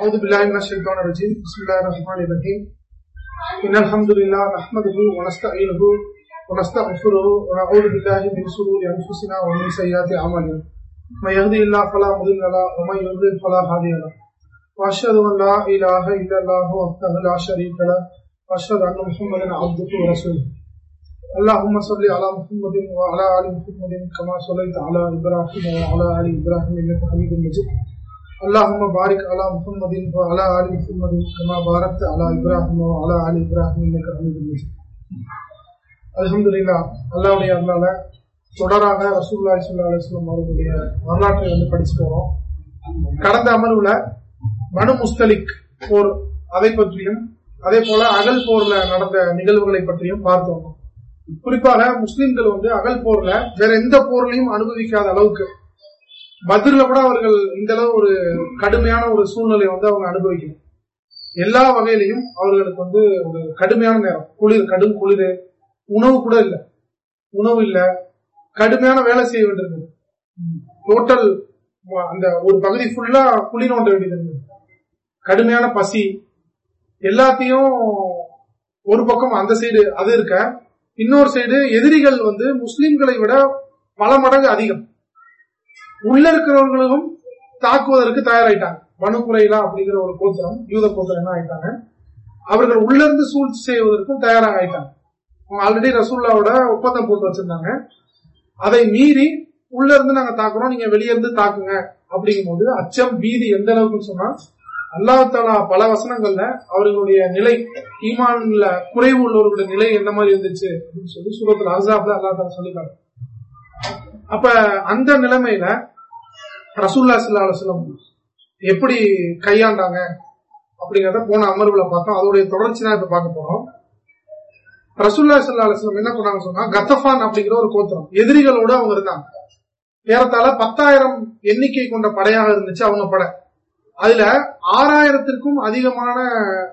أعوذ بالله من الشيطان الرجيم. بسم الله الرحمن الرحيم. إن الحمد لله نحمده ونستعينه ونستغفره ونعوذ بالله من شرور أنفسنا ومن سيئات أعمالنا. من يهدي الله فلا مضل له ومن يضلل فلا هادي له. وأشهد أن لا إله إلا الله وحده لا شريك له. وأشهد أن محمدا عبده ورسوله. اللهم صل على محمد وعلى آل محمد كما صليت على إبراهيم وعلى آل إبراهيم إنك حميد مجيد. اللهم بارك على محمد وعلى آل محمد كما باركت على إبراهيم وعلى آل إبراهيم إنك حميد مجيد அல்ஹம்துலில்லாஹ் அல்லாஹ்வுடைய அருளால தொடராக ரசூலுல்லாஹி ஸல்லல்லாஹு அலைஹி வஸல்லம் அவர்களுடைய வரலாற்றை வந்து படிச்சுட்டு வரோம் கடந்த அமர்வுல பனு முஸ்தலிக் போர் அதை பற்றியும் அதே போல அகல் போர்ல நடந்த நிகழ்வுகளை பற்றியும் பார்த்தோம் குறிப்பாக முஸ்லிம்கள் வந்து அகல் போர்ல வேற எந்த போர்லையும் அனுபவிக்காத அளவுக்கு பத்ரில கூட அவர்கள் இந்த அளவு ஒரு கடுமையான ஒரு சூழ்நிலையை வந்து அவங்க அனுபவிக்கணும். எல்லா வகையிலையும் அவர்களுக்கு வந்து ஒரு கடுமையான நேரம். குளிர் கடும் குளிர் உணவு கூட இல்லை. உணவு இல்லை. கடுமையான வேலை செய்ய வேண்டியிருந்தது. டோட்டல் அந்த ஒரு பகுதி ஃபுல்லா குளிர் நோண்ட வேண்டியது இருந்தது. கடுமையான பசி. எல்லாத்தையும் ஒரு பக்கம் அந்த சைடு அது இருக்க இன்னொரு சைடு எதிரிகள் வந்து முஸ்லிம்களை விட பல மடங்கு அதிகம். உள்ள இருக்கிறவர்களும் தாக்குவதற்கு தயாராயிட்டாங்க. மனுக்குறையிலா அப்படிங்கிற ஒரு கோத்திரம் யூத கோத்திரம் என்ன ஆயிட்டாங்க? அவர்கள் உள்ள இருந்து சூழ்ச்சி செய்வதற்கும் தயாராக ஆயிட்டாங்க. ஆல்ரெடி ரசூல்லாவோட ஒப்பந்தம் போட்டு வச்சிருந்தாங்க. அதை மீறி உள்ள இருந்து நாங்க தாக்குறோம் நீங்க வெளியே இருந்து தாக்குங்க. அப்படிங்கும் போது அச்சம் பீதி எந்த அளவுக்குன்னு சொன்னா அல்லாஹாலா பல வசனங்கள்ல அவர்களுடைய நிலை ஈமான்ல குறைவு உள்ளவர்களுடைய நிலை எந்த மாதிரி இருந்துச்சு அப்படின்னு சொல்லி சூரத்துல அசாப்ல அல்லா தாலா சொல்லிட்டாங்க அப்ப அந்த நிலைமையில ரசூல்லா சல்லா எப்படி கையாண்டாங்க அப்படிங்கறத போன அமர்வுல பார்த்தோம். அதோடைய தொடர்ச்சி தான் இப்ப பார்க்க போறோம். ரசூல்லா சல்லா என்ன பண்ணாங்க சொன்னா கத்தஃபான் அப்படிங்கிற ஒரு கோத்திரம். எதிரிகளோட அவங்க இருந்தாங்க. ஏறத்தாழ பத்தாயிரம் எண்ணிக்கை கொண்ட படையாக இருந்துச்சு அவங்க படை. அதுல ஆறாயிரத்திற்கும் அதிகமான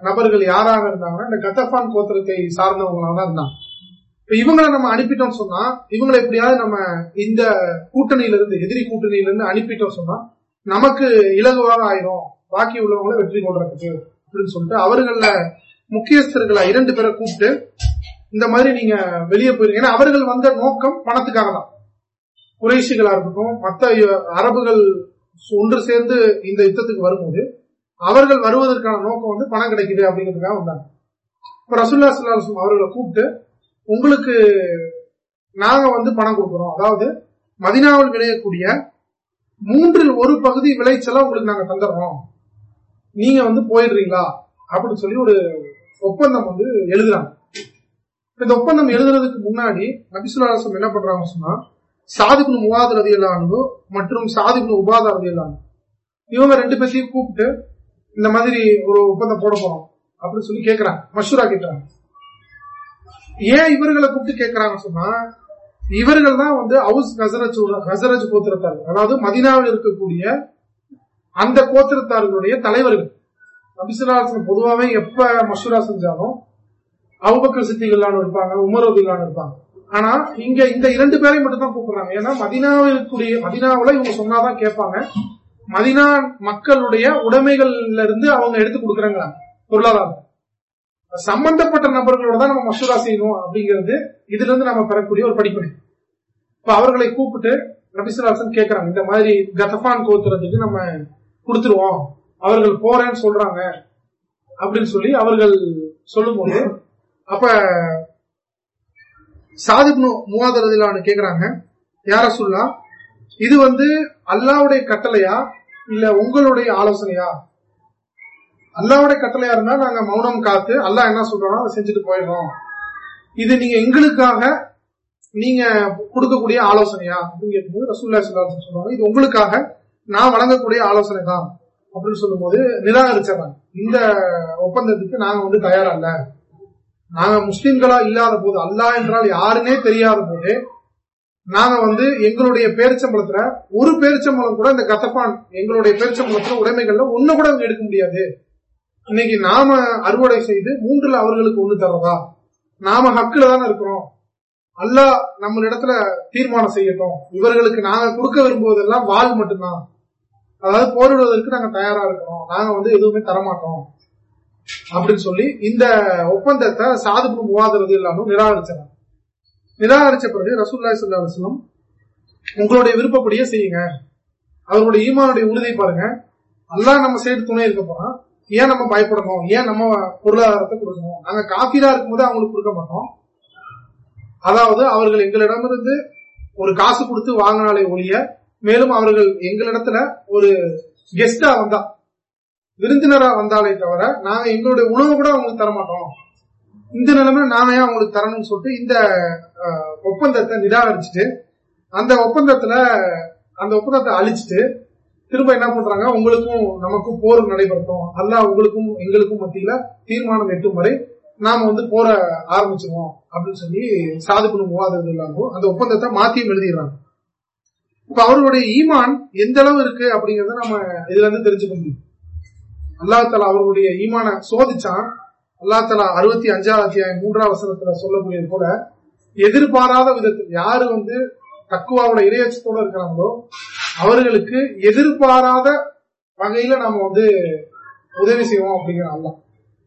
நபர்கள் யாராக இருந்தாங்கன்னா இந்த கத்தஃபான் கோத்திரத்தை சார்ந்தவங்களாக தான் இருந்தாங்க. இப்ப இவங்களை நம்ம அனுப்பிட்டோம் சொன்னா இவங்களை எப்படியாவது நம்ம இந்த கூட்டணியில இருந்து எதிரி கூட்டணியில இருந்து அனுப்பிட்டோம் சொன்னா நமக்கு இலகுவாக ஆயிரும். பாக்கி உள்ளவங்களை வெற்றி கொள்றதுக்கு அப்படின்னு சொல்லிட்டு அவர்கள முக்கியஸ்தர்களை இரண்டு பேரை கூப்பிட்டு இந்த மாதிரி நீங்க வெளியே போயிருங்க. ஏன்னா அவர்கள் வந்த நோக்கம் பணத்துக்காக தான். குறைசிகளா இருக்கட்டும் மற்ற அரபுகள் ஒன்று சேர்ந்து இந்த யுத்தத்துக்கு வரும்போது அவர்கள் வருவதற்கான நோக்கம் வந்து பணம் கிடைக்குது அப்படிங்கிறதுக்காக வந்தாங்க. இப்ப ரசுல்லா சல்லாஹம் அவர்களை கூப்பிட்டு உங்களுக்கு நாங்க வந்து பணம் கொடுக்குறோம். அதாவது மதினாவில் விளையக்கூடிய மூன்றில் ஒரு பகுதி விளைச்சலா உங்களுக்கு நாங்க தந்துடுறோம். நீங்க வந்து போயிடுறீங்களா? அப்படின்னு சொல்லி ஒரு ஒப்பந்தம் வந்து எழுதுறாங்க. இந்த ஒப்பந்தம் எழுதுறதுக்கு முன்னாடி நபிசுல்லாசம் என்ன பண்றாங்க சொன்னா சாதிபின் முவாத் ரதி அல்லானு மற்றும் சாதிபின் உபாதா ரதி அல்லானு இவங்க ரெண்டு பேர்த்தையும் கூப்பிட்டு இந்த மாதிரி ஒரு ஒப்பந்தம் போட போறோம் அப்படின்னு சொல்லி கேக்குறாங்க. மஷூரா கேட்கறாங்க ஏன் இவர்களை கூப்பிட்டு கேட்கறாங்க சொன்னா இவர்கள் தான் வந்து ஹவுஸ் ஹசரஜ் ஹசரஜ் கோத்திரத்தார்கள். அதாவது மதினாவில் இருக்கக்கூடிய அந்த கோத்திரத்தார்களுடைய தலைவர்கள். நபிசுல்லாசன் பொதுவாகவே எப்ப மசூரா செஞ்சாலும் அவுபக்கர் சித்திகளான இருப்பாங்க உமரோதிகளான இருப்பாங்க. ஆனா இங்க இந்த இரண்டு பேரையும் மட்டும் தான் கூப்பிடுறாங்க. ஏன்னா மதினாவில் இருக்கக்கூடிய மதினாவில இவங்க சொன்னாதான் கேட்பாங்க. மதினா மக்களுடைய உடைமைகள்ல இருந்து அவங்க எடுத்து கொடுக்குறாங்களா? பொருளாதாரம். சம்பந்தப்பட்ட நபர்களோட தான் நம்ம மசூரா செய்யணும் அப்படிங்கிறது இதுல இருந்து நம்ம பெறக்கூடிய ஒரு படிப்பனை. இப்ப அவர்களை கூப்பிட்டு ரபிசுராசன் கேட்கிறாங்க இந்த மாதிரி கதபான் கோத்துறதுக்கு நம்ம கொடுத்துருவோம் அவர்கள் போறேன்னு சொல்றாங்க அப்படின்னு சொல்லி அவர்கள் சொல்லும்போது அப்ப சாதிப்னு மூவாதரதிலான்னு கேக்குறாங்க யார சொல்லா இது வந்து அல்லாவுடைய கட்டளையா? இல்ல உங்களுடைய ஆலோசனையா? அல்லாவுடைய கட்டளையா இருந்தா நாங்க மௌனம் காத்து அல்லாஹ் என்ன சொல்றோம் அதை செஞ்சுட்டு போயிடுறோம். இது நீங்க எங்களுக்காக நீங்க கொடுக்கக்கூடிய ஆலோசனையா? அப்படின்னு கேட்கும்போது ரசூல்லா சொல்லுவாங்க இது உங்களுக்காக நான் வழங்கக்கூடிய ஆலோசனை தான் அப்படின்னு சொல்லும்போது நிராகரிச்சாங்க இந்த ஒப்பந்தத்துக்கு நாங்க வந்து தயாரா இல்ல நாங்க முஸ்லிம்களா இல்லாத போது அல்லா என்றால் யாருன்னே தெரியாத போது நாங்க வந்து எங்களுடைய பேரிச்சம்பளத்துல ஒரு பேரிச்சம்பளம் கூட இந்த கத்தப்பான் எங்களுடைய பேரிச்சம்பளத்துல உடைமைகள்ல ஒண்ணு கூட எடுக்க முடியாது. இன்னைக்கு நாம அறுவடை செய்து மூன்றுல அவர்களுக்கு ஒண்ணு தர்றதா? நாம ஹக்குல தானே இருக்கிறோம். அல்ல நம்ம இடத்துல தீர்மானம் செய்யட்டும். இவர்களுக்கு நாங்க கொடுக்க விரும்புவதெல்லாம் வாழ் மட்டும்தான். அதாவது போரிடுவதற்கு நாங்க தயாரா இருக்கிறோம். நாங்க வந்து எதுவுமே தரமாட்டோம். அப்படின்னு சொல்லி இந்த ஒப்பந்தத்தை சாதுபு மூவாதரது இல்லாமல் நிராகரிச்சாங்க நிராகரிச்ச பிறகு ரசூல்லா சல்லா உங்களுடைய விருப்பப்படியே செய்யுங்க. அவர்களுடைய ஈமானுடைய உறுதியை பாருங்க. அல்லாஹ் நம்ம சைடு துணை இருக்க போறான். ஏன் நம்ம பயப்படணும்? ஏன் நம்ம பொருளாதாரத்தை கொடுக்கணும்? நாங்க காப்பீரா இருக்கும்போது அவங்களுக்கு கொடுக்க மாட்டோம். அதாவது அவர்கள் எங்களிடமிருந்து ஒரு காசு கொடுத்து வாங்கினாலே ஒழிய மேலும் அவர்கள் எங்களிடத்துல ஒரு கெஸ்டா வந்தா விருந்தினரா வந்தாலே தவிர நாங்க எங்களுடைய உணவு கூட அவங்களுக்கு தர மாட்டோம் இந்த நிலைமை நாம ஏன் அவங்களுக்கு தரணும்னு சொல்லிட்டு இந்த ஒப்பந்தத்தை நிராகரிச்சுட்டு அந்த ஒப்பந்தத்துல அந்த ஒப்பந்தத்தை அழிச்சிட்டு திரும்ப என்ன பண்றாங்க? உங்களுக்கும் நமக்கும் போர் நடைபெறட்டும். அல்லாஹ் உங்களுக்கும் எங்களுக்கும் மத்தியில தீர்மானம் எட்டும் வரை நாம வந்து போர ஆரம்பிச்சிருவோம் அப்படின்னு சொல்லி சாதுக்குழு மூவாதது இல்லாமல் அந்த ஒப்பந்தத்தை மாத்தியும் எழுதிடுறாங்க. இப்ப அவருடைய ஈமான் எந்த அளவு இருக்கு அப்படிங்கறத நம்ம இதுல இருந்து தெரிஞ்சுக்க முடியும். அல்லாஹ் தலா அவர்களுடைய ஈமான சோதிச்சான். அல்லாஹ் தலா அறுபத்தி அஞ்சாவது அத்தியாயம் மூன்றாம் வசனத்துல சொல்லக்கூடியது போல எதிர்பாராத விதத்தில் யாரு வந்து தக்குவாவோட இரையச்சத்தோட இருக்கிறாங்களோ அவர்களுக்கு எதிர்பாராத வகையில நம்ம வந்து உதவி செய்வோம் அப்படிங்கிற அல்ல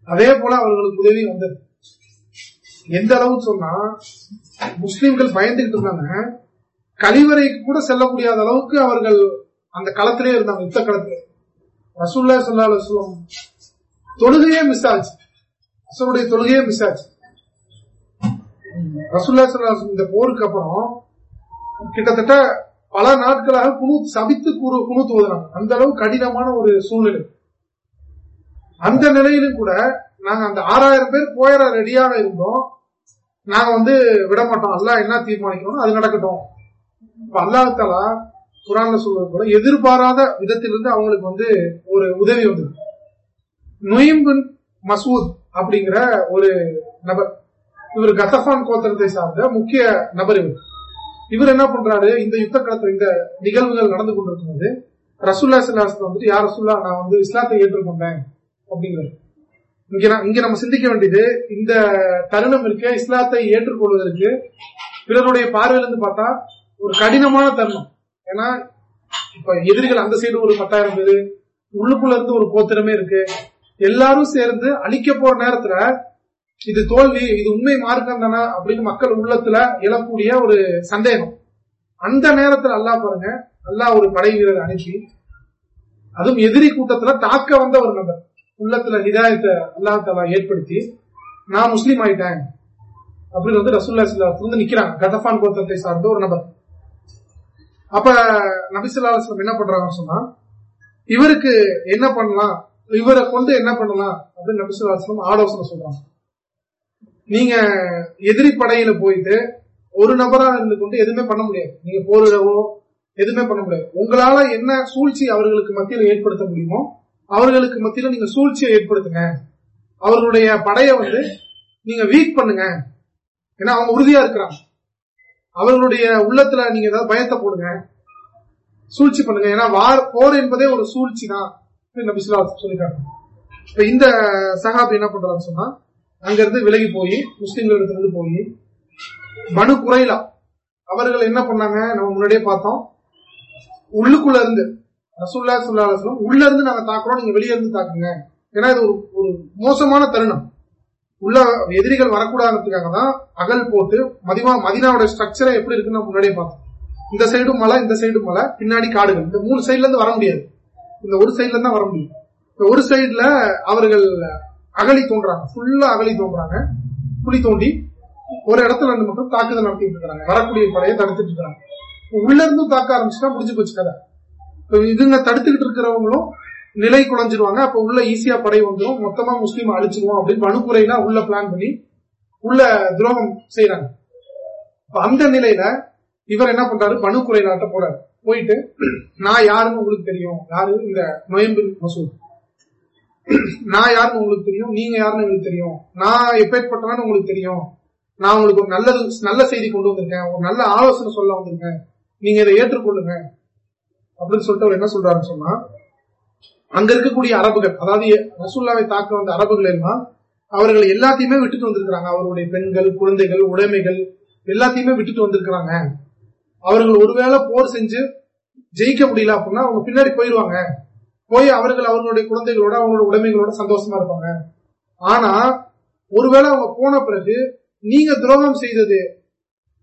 அதே போல அவர்களுக்கு உதவி வந்தது. எந்த அளவுன்னு சொன்னா முஸ்லிம்கள் பயந்துகிட்டு இருந்தாங்க. கழிவறைக்கு கூட செல்ல முடியாத அளவுக்கு அவர்கள் அந்த களத்திலே இருந்தாங்க யுத்த களத்திலே. ரசூல்லா சல்லா அலுவலம் தொழுகையே மிஸ் ஆச்சு. அசருடைய தொழுகையே மிஸ் ஆச்சு. ரசூல்லா சல்லா இந்த போருக்கு அப்புறம் கிட்டத்தட்ட பல நாட்களாக குணு சபித்து குறு குணூத்து ஓதுறாங்க அந்த அளவு கடினமான ஒரு சூழ்நிலை. அந்த நிலையிலும் கூட நாங்க அந்த ஆறாயிரம் பேர் போயிட ரெடியாக இருந்தோம். நாங்க வந்து விட மாட்டோம். அல்லாஹ் என்ன தீர்மானிக்கணும் அது நடக்கட்டும். இப்ப அல்லாஹ் தாலா குரான்ல சொல்றது போல எதிர்பாராத விதத்திலிருந்து அவங்களுக்கு வந்து ஒரு உதவி வந்தது. நொயம்பின் மசூத் அப்படிங்கிற ஒரு நபர். இவர் கத்தஃபான் கோத்திரத்தை சார்ந்த முக்கிய நபர் இவர். இவர் என்ன பண்றாரு? இந்த யுத்த காலத்துல இந்த நிகழ்வுகள் நடந்து கொண்டிருக்கும்போது ரசுல்லா சிலாசத்தை வந்துட்டு யார் ரசுல்லா நான் வந்து இஸ்லாத்தை ஏற்றுக்கொண்டேன். அப்படிங்கிறார். இங்க நான்- இங்க நம்ம சிந்திக்க வேண்டியது இந்த தருணம் இருக்க இஸ்லாத்தை ஏற்றுக்கொள்வதற்கு பிறருடைய பார்வையிலிருந்து பார்த்தா ஒரு கடினமான தருணம். ஏன்னா இப்ப எதிரிகள் அந்த சைடு ஒரு பத்தாயிரம் பேரு உள்ளுக்குள்ள இருந்து ஒரு கோத்திரமே இருக்கு. எல்லாரும் சேர்ந்து அழிக்க போற நேரத்துல இது தோல்வி இது உண்மை மார்க்கம் தானா அப்படின்னு மக்கள் உள்ளத்துல எழக்கூடிய ஒரு சந்தேகம். அந்த நேரத்துல அல்லாஹ் பாருங்க அல்லாஹ் ஒரு படை வீரர் அனுப்பி அதுவும் எதிரி கூட்டத்துல தாக்க வந்த ஒரு நபர். உள்ளத்துல ஹிதாயத்தை அல்லாஹ் தலா ஏற்படுத்தி நான் முஸ்லீம் ஆயிட்டேன். அப்படின்னு வந்து ரசூல்லா சிலாத்துல வந்து நிக்கிறாங்க. கதஃபான் கோத்தத்தை சார்ந்த ஒரு நபர். அப்ப நபிசுல்லா அலுவலம் என்ன பண்றாங்கன்னு சொன்னா இவருக்கு என்ன பண்ணலாம்? இவரை கொண்டு என்ன பண்ணலாம்? அப்படின்னு நபிசுல்லா அலுவலம் ஆலோசனை சொல்றாங்க. நீங்க எதிரி படையில போயிட்டு ஒரு நபரா இருந்து கொண்டு எதுவுமே பண்ண முடியாது. நீங்க போரிடவோ எதுவுமே பண்ண முடியாது. உங்களால என்ன சூழ்ச்சி அவர்களுக்கு மத்தியில் ஏற்படுத்த முடியுமோ அவர்களுக்கு மத்தியில நீங்க சூழ்ச்சியை ஏற்படுத்துங்க. அவர்களுடைய படையை வந்து நீங்க வீக் பண்ணுங்க. ஏன்னா அவங்க உறுதியா இருக்கிறாங்க. அவர்களுடைய உள்ளத்துல நீங்க ஏதாவது பயத்தை போடுங்க. சூழ்ச்சி பண்ணுங்க. ஏன்னா வார் போர் என்பதே ஒரு சூழ்ச்சி தான் சொல்லிட்டாங்க. இப்ப இந்த சகாப் என்ன பண்றாங்க சொன்னா அங்கிருந்து விலகி போய் முஸ்லிம்கள் போய் பனு குறைலா அவர்கள் என்ன பண்ணாங்க? நம்ம முன்னாடியே பார்த்தோம். உள்ளுக்குள்ள இருந்து ரசூல்லா சுல்லாசலம் உள்ள இருந்து நாங்க தாக்குறோம். நீங்க வெளியே இருந்து தாக்குங்க. ஏன்னா இது ஒரு ஒரு மோசமான தருணம். உள்ள எதிரிகள் வரக்கூடாதுக்காக தான் அகல் போட்டு மதிமா மதினாவோட ஸ்ட்ரக்சரை எப்படி இருக்குன்னு முன்னாடியே பார்த்தோம். இந்த சைடும் மலை இந்த சைடும் மலை பின்னாடி காடுகள். இந்த மூணு சைட்ல இருந்து வர முடியாது. இந்த ஒரு சைட்ல இருந்தா தான் வர முடியும். இந்த ஒரு சைடுல அவர்கள் அகழி தோன்றாங்க. ஃபுல்லா அகழி தோன்றாங்க. குழி தோண்டி ஒரு இடத்துல இருந்து மட்டும் தாக்குதல் நடத்திட்டு இருக்காங்க வரக்கூடிய படையை தடுத்துட்டு இருக்காங்க உள்ள இருந்தும் தாக்க ஆரம்பிச்சுன்னா முடிஞ்சு போச்சு கதை. இதுங்க தடுத்துக்கிட்டு இருக்கிறவங்களும் நிலை குறைஞ்சிருவாங்க அப்ப உள்ள ஈஸியா படை வந்துடும் மொத்தமா முஸ்லீம் அழிச்சிருவோம் அப்படின்னு வனுக்குறையில உள்ள பிளான் பண்ணி உள்ள துரோகம் செய்யறாங்க அந்த நிலையில இவர் என்ன பண்றாரு? பனுக்குறையிலாட்ட போறாரு. போயிட்டு நான் யாருன்னு உங்களுக்கு தெரியும். யாரு? இந்த நொயம்பு மசூத். நான் யாருன்னு உங்களுக்கு தெரியும் நீங்க யாருன்னு எனக்கு தெரியும். நான் எப்பேற்பட்டவன்னு உங்களுக்கு தெரியும். நான் உங்களுக்கு ஒரு நல்லது நல்ல செய்தி கொண்டு வந்திருக்கேன். ஒரு நல்ல ஆலோசனை சொல்ல வந்திருக்கேன். நீங்க இதை ஏற்றுக்கொள்ளுங்க. அப்படின்னு சொல்லிட்டு அவர் என்ன சொல்றாருன்னு சொன்னா அங்க இருக்கக்கூடிய அரபுகள் அதாவது ரசூல்லாவை தாக்க வந்த அரபுகள் எல்லாம் அவர்கள் எல்லாத்தையுமே விட்டுட்டு வந்திருக்கிறாங்க. அவருடைய பெண்கள் குழந்தைகள் உடைமைகள் எல்லாத்தையுமே விட்டுட்டு வந்திருக்கிறாங்க. அவர்கள் ஒருவேளை போர் செஞ்சு ஜெயிக்க முடியல அப்படின்னா அவங்க பின்னாடி போயிருவாங்க. போய் அவர்கள் அவர்களுடைய குழந்தைகளோட அவங்களோட உடைமைகளோட சந்தோஷமா இருப்பாங்க. ஆனா ஒருவேளை அவங்க போன பிறகு நீங்க துரோகம் செய்தது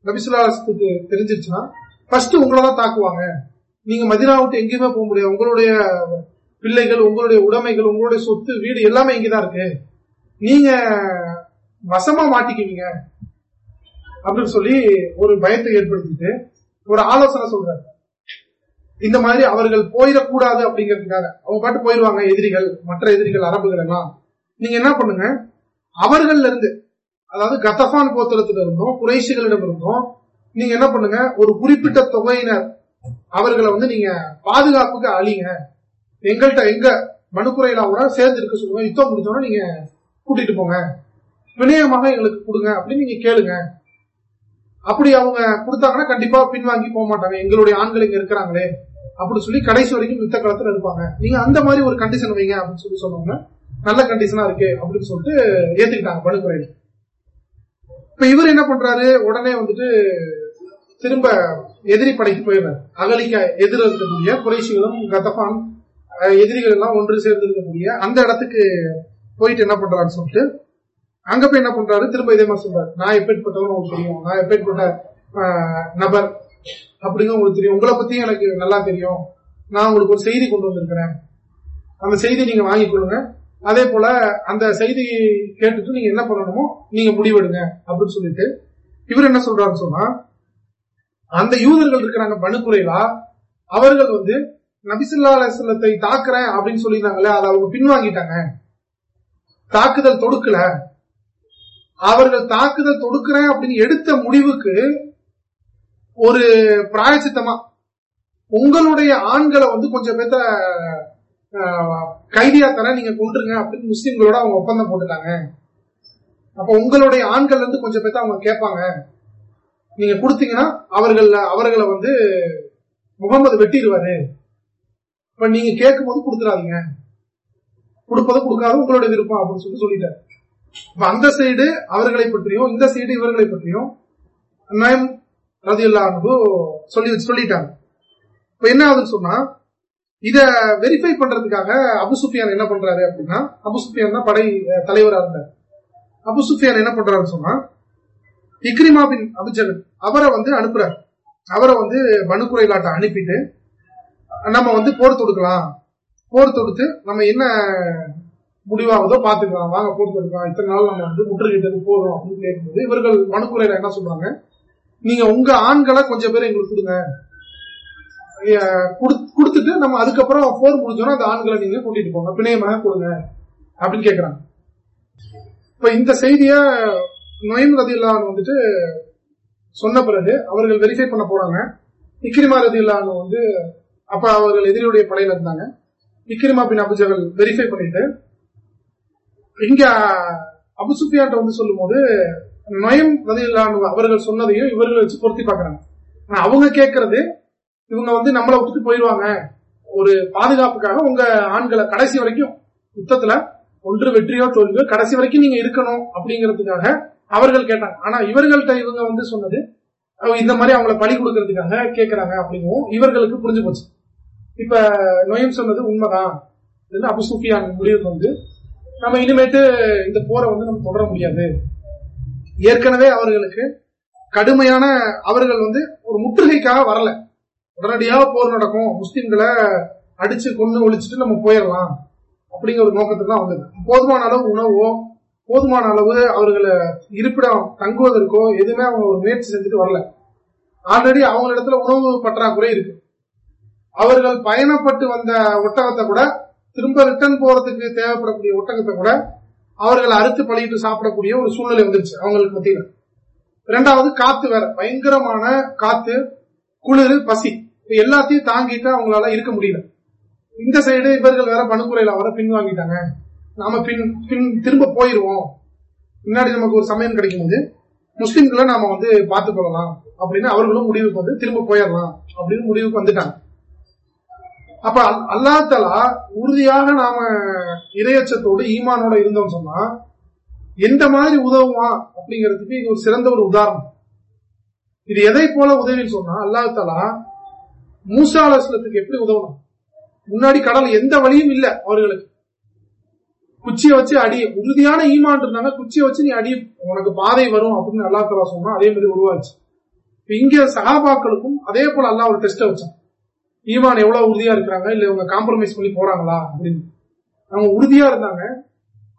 நபிசுல்லாத்துக்கு தெரிஞ்சிருச்சுன்னா ஃபர்ஸ்ட் உங்களதான் தாக்குவாங்க. நீங்க மதினா விட்டு எங்கேயுமே போக முடியாது. உங்களுடைய பிள்ளைகள் உங்களுடைய உடைமைகள் உங்களுடைய சொத்து வீடு எல்லாமே இங்கதான் இருக்கு. நீங்க வசமா மாட்டிக்குவீங்க. அப்படின்னு சொல்லி ஒரு பயத்தை ஏற்படுத்திட்டு ஒரு ஆலோசனை சொல்றாரு. இந்த மாதிரி அவர்கள் போயிடக்கூடாது அப்படிங்கிறதுக்காக. அவங்க பாட்டு போயிருவாங்க எதிரிகள் மற்ற எதிரிகள் அரபுகள் எல்லாம். நீங்க என்ன பண்ணுங்க? அவர்கள்ல இருந்து அதாவது கத்தஃபான் கோத்திரத்துல இருந்தும் குறைசிகளிடம் இருந்தும் நீங்க என்ன பண்ணுங்க? ஒரு குறிப்பிட்ட தொகையினர் அவர்களை வந்து நீங்க பாதுகாப்புக்கு அழிங்க. எங்கள்கிட்ட எங்க கூட சேர்ந்து இருக்க சொல்லுங்க. யுத்தம் முடிச்சோன்னா நீங்க கூட்டிட்டு போங்க. வினயமாக எங்களுக்கு கொடுங்க அப்படின்னு நீங்க கேளுங்க. அப்படி அவங்க கொடுத்தாங்கன்னா கண்டிப்பா பின்வாங்கி போக மாட்டாங்க. எங்களுடைய ஆண்கள் இங்க இருக்கிறாங்களே. அப்படின்னு சொல்லி கடைசி வரைக்கும் யுத்த காலத்துல இருப்பாங்க. நீங்க அந்த மாதிரி ஒரு கண்டிஷன் வைங்க அப்படின்னு சொல்லி சொன்னாங்க நல்ல கண்டிஷனா இருக்கு அப்படின்னு சொல்லிட்டு ஏத்துக்கிட்டாங்க படுகுறையில் இப்ப இவர் என்ன பண்றாரு? உடனே வந்துட்டு திரும்ப எதிரி படைக்கு போயிடுறாரு. அகலிக்க எதிர இருக்கக்கூடிய குறைசிகளும் கதபான் எதிரிகள் எல்லாம் ஒன்று சேர்ந்து இருக்கக்கூடிய அந்த இடத்துக்கு போயிட்டு என்ன பண்றாருன்னு சொல்லிட்டு அங்க போய் என்ன பண்றாரு? திரும்ப இதே மாதிரி சொல்றாரு. நான் எப்பேற்பட்டவன் உங்களுக்கு தெரியும். நான் எப்பேற்பட்ட நபர். அப்படிங்க உங்களுக்கு தெரியும். உங்களை பத்தியும் எனக்கு நல்லா தெரியும். நான் உங்களுக்கு ஒரு செய்தி கொண்டு வந்திருக்கிறேன். அந்த செய்தி நீங்க வாங்கி கொள்ளுங்க. அதே போல அந்த செய்தி கேட்டுட்டு நீங்க என்ன பண்ணணுமோ நீங்க முடிவெடுங்க அப்படின்னு சொல்லிட்டு இவர் என்ன சொல்றாருன்னு சொன்னா அந்த யூதர்கள் இருக்கிறாங்க பணுக்குறையிலா அவர்கள் வந்து நபிசுல்லா அலுவலத்தை தாக்குறேன் அப்படின்னு சொல்லியிருந்தாங்களே அதை அவங்க பின்வாங்கிட்டாங்க. தாக்குதல் தொடுக்கல. அவர்கள் தாக்குதல் தொடுக்கிறேன் அப்படின்னு எடுத்த முடிவுக்கு ஒரு பிராயச்சித்தமா. உங்களுடைய ஆண்களை வந்து கொஞ்சம் பேத்த கைதியா தர நீங்க கொண்டுருங்க அப்படின்னு முஸ்லீம்களோட அவங்க ஒப்பந்தம் போட்டுட்டாங்க. அப்ப உங்களுடைய ஆண்கள் வந்து கொஞ்சம் பேத்த அவங்க கேட்பாங்க. நீங்க கொடுத்தீங்கன்னா அவர்கள் அவர்களை வந்து முகமது வெட்டிடுவாரு. இப்ப நீங்க கேட்கும் போது கொடுத்துடாதீங்க. கொடுப்பதும் கொடுக்காத உங்களுடைய விருப்பம் அப்படின்னு சொல்லி சொல்லிட்டாரு. அந்த சைடு அவர்களை பற்றியும் இந்த சைடு இவர்களை பற்றியும் நயம் சொல்லி சொல்லிட்டாங்க. இப்ப என்ன ஆகுதுன்னு சொன்னா இத வெரிஃபை பண்றதுக்காக அபு சுஃபியான் என்ன பண்றாரு அப்படின்னா அபு சுஃபியான் தான் படை தலைவரா இருந்தார். அபு சுஃபியான் என்ன பண்றாருன்னு சொன்னா இக்ரிமா பின் அபுஜகன் அவரை வந்து அனுப்புறாரு. அவரை வந்து மனுக்குறைலாட்ட அனுப்பிட்டு நம்ம வந்து போர் தொடுக்கலாம். போர் தொடுத்து நம்ம என்ன முடிவாகுதோ பாத்துக்கலாம் வாங்க போர் தொடுக்கலாம். இத்தனை நாள் நம்ம வந்து முற்றுகிட்டது போறோம் அப்படின்னு கேட்கும்போது இவர்கள் மனுக்குறையில என்ன சொல்றாங்க நீங்க உங்க ஆண்களை கொஞ்சம் பேர் எங்களுக்கு கொடுங்க. கொடுத்துட்டு நம்ம அதுக்கப்புறம் போர் முடிஞ்சோன்னா அந்த ஆண்களை நீங்க கூட்டிட்டு போங்க. பிணையமாக கொடுங்க. அப்படின்னு கேக்குறாங்க. இப்ப இந்த செய்திய நொயம் ரதில்லான்னு வந்துட்டு சொன்ன பிறகு அவர்கள் வெரிஃபை பண்ண போறாங்க. இக்ரிமா ரதில்லான்னு வந்து அப்ப அவர்கள் எதிரியுடைய படையில இருந்தாங்க. இக்ரிமா பின் அபுஜகல் வெரிஃபை பண்ணிட்டு இங்க அபுசுப்பியாட்ட வந்து சொல்லும் போது நொயம் ரதில்லான்னு அவர்கள் சொன்னதையும் இவர்கள் வச்சு பொருத்தி பாக்குறாங்க அவங்க கேட்கறது இவங்க வந்து நம்மளை விட்டுட்டு போயிடுவாங்க ஒரு பாதுகாப்புக்காக உங்க ஆண்களை கடைசி வரைக்கும் யுத்தத்துல ஒன்று வெற்றியோ தோல்வியோ கடைசி வரைக்கும் நீங்க இருக்கணும் அப்படிங்கிறதுக்காக அவர்கள் கேட்டாங்க. ஆனா இவர்கள்ட்ட இவங்க வந்து சொன்னது இந்த மாதிரி அவங்கள பழி கொடுக்கறதுக்காக கேட்கறாங்க அப்படிங்கவும் இவர்களுக்கு புரிஞ்சு போச்சு. இப்ப நொயம் சொன்னது உண்மைதான். அபு சுஃபியான் முடிவுக்கு வந்து நம்ம இனிமேட்டு இந்த போரை வந்து நம்ம தொடர முடியாது. ஏற்கனவே அவர்களுக்கு கடுமையான அவர்கள் வந்து ஒரு முற்றுகைக்காக வரல. உடனடியாக போர் நடக்கும். முஸ்லிம்களை அடிச்சு கொண்டு ஒழிச்சிட்டு நம்ம போயிடலாம் அப்படிங்கிற ஒரு நோக்கத்துக்கு தான் வந்தது. போதுமான அளவு உணவோ போதுமான அளவு அவர்களை இருப்பிடம் தங்குவதற்கோ எதுவுமே அவங்க ஒரு முயற்சி செஞ்சுட்டு வரல. ஆல்ரெடி அவங்க இடத்துல உணவு பற்றாக்குறை இருக்கு. அவர்கள் பயணப்பட்டு வந்த ஒட்டகத்தை கூட திரும்ப ரிட்டர்ன் போறதுக்கு தேவைப்படக்கூடிய ஒட்டகத்தை கூட அவர்களை அறுத்து பழகிட்டு சாப்பிடக்கூடிய ஒரு சூழ்நிலை வந்துருச்சு அவங்களுக்கு மத்தியில. ரெண்டாவது காத்து வேற. பயங்கரமான காத்து குளிர் பசி. எல்லாத்தையும் தாங்கிட்டு அவங்களால இருக்க முடியல. இந்த சைடு இவர்கள் வேற பணுக்குறையில அவரை பின்வாங்கிட்டாங்க. நாம பின் பின் திரும்ப போயிருவோம். முன்னாடி நமக்கு ஒரு சமயம் கிடைக்கும் போது முஸ்லிம்களை நாம வந்து பார்த்து கொள்ளலாம் அப்படின்னு அவர்களும் முடிவுக்கு வந்து திரும்ப போயிடலாம் அப்படின்னு முடிவுக்கு வந்துட்டாங்க. அப்ப அல்லா தலா உறுதியாக நாம இரையச்சத்தோடு ஈமானோட இருந்தோம் சொன்னா எந்த மாதிரி உதவுவான் அப்படிங்கிறதுக்கு இது ஒரு சிறந்த ஒரு உதாரணம். இது எதை போல உதவின்னு சொன்னா அல்லா தலா மூசா எப்படி உதவணும்? முன்னாடி கடல் எந்த வழியும் இல்ல அவர்களுக்கு. குச்சியை வச்சு அடி உறுதியான ஈமான் இருந்தாங்க குச்சியை வச்சு நீ அடி உனக்கு பாதை வரும் அப்படின்னு அல்லா தலா சொன்னா அதே மாதிரி உருவாச்சு. இங்க சகாபாக்களுக்கும் அதே போல அல்லா ஒரு டெஸ்ட வச்சான். ஈவான் எவ்வளவு உறுதியா இருக்கிறாங்க? இல்ல இவங்க காம்ப்ரமைஸ் பண்ணி போறாங்களா? அப்படின்னு. அவங்க உறுதியா இருந்தாங்க.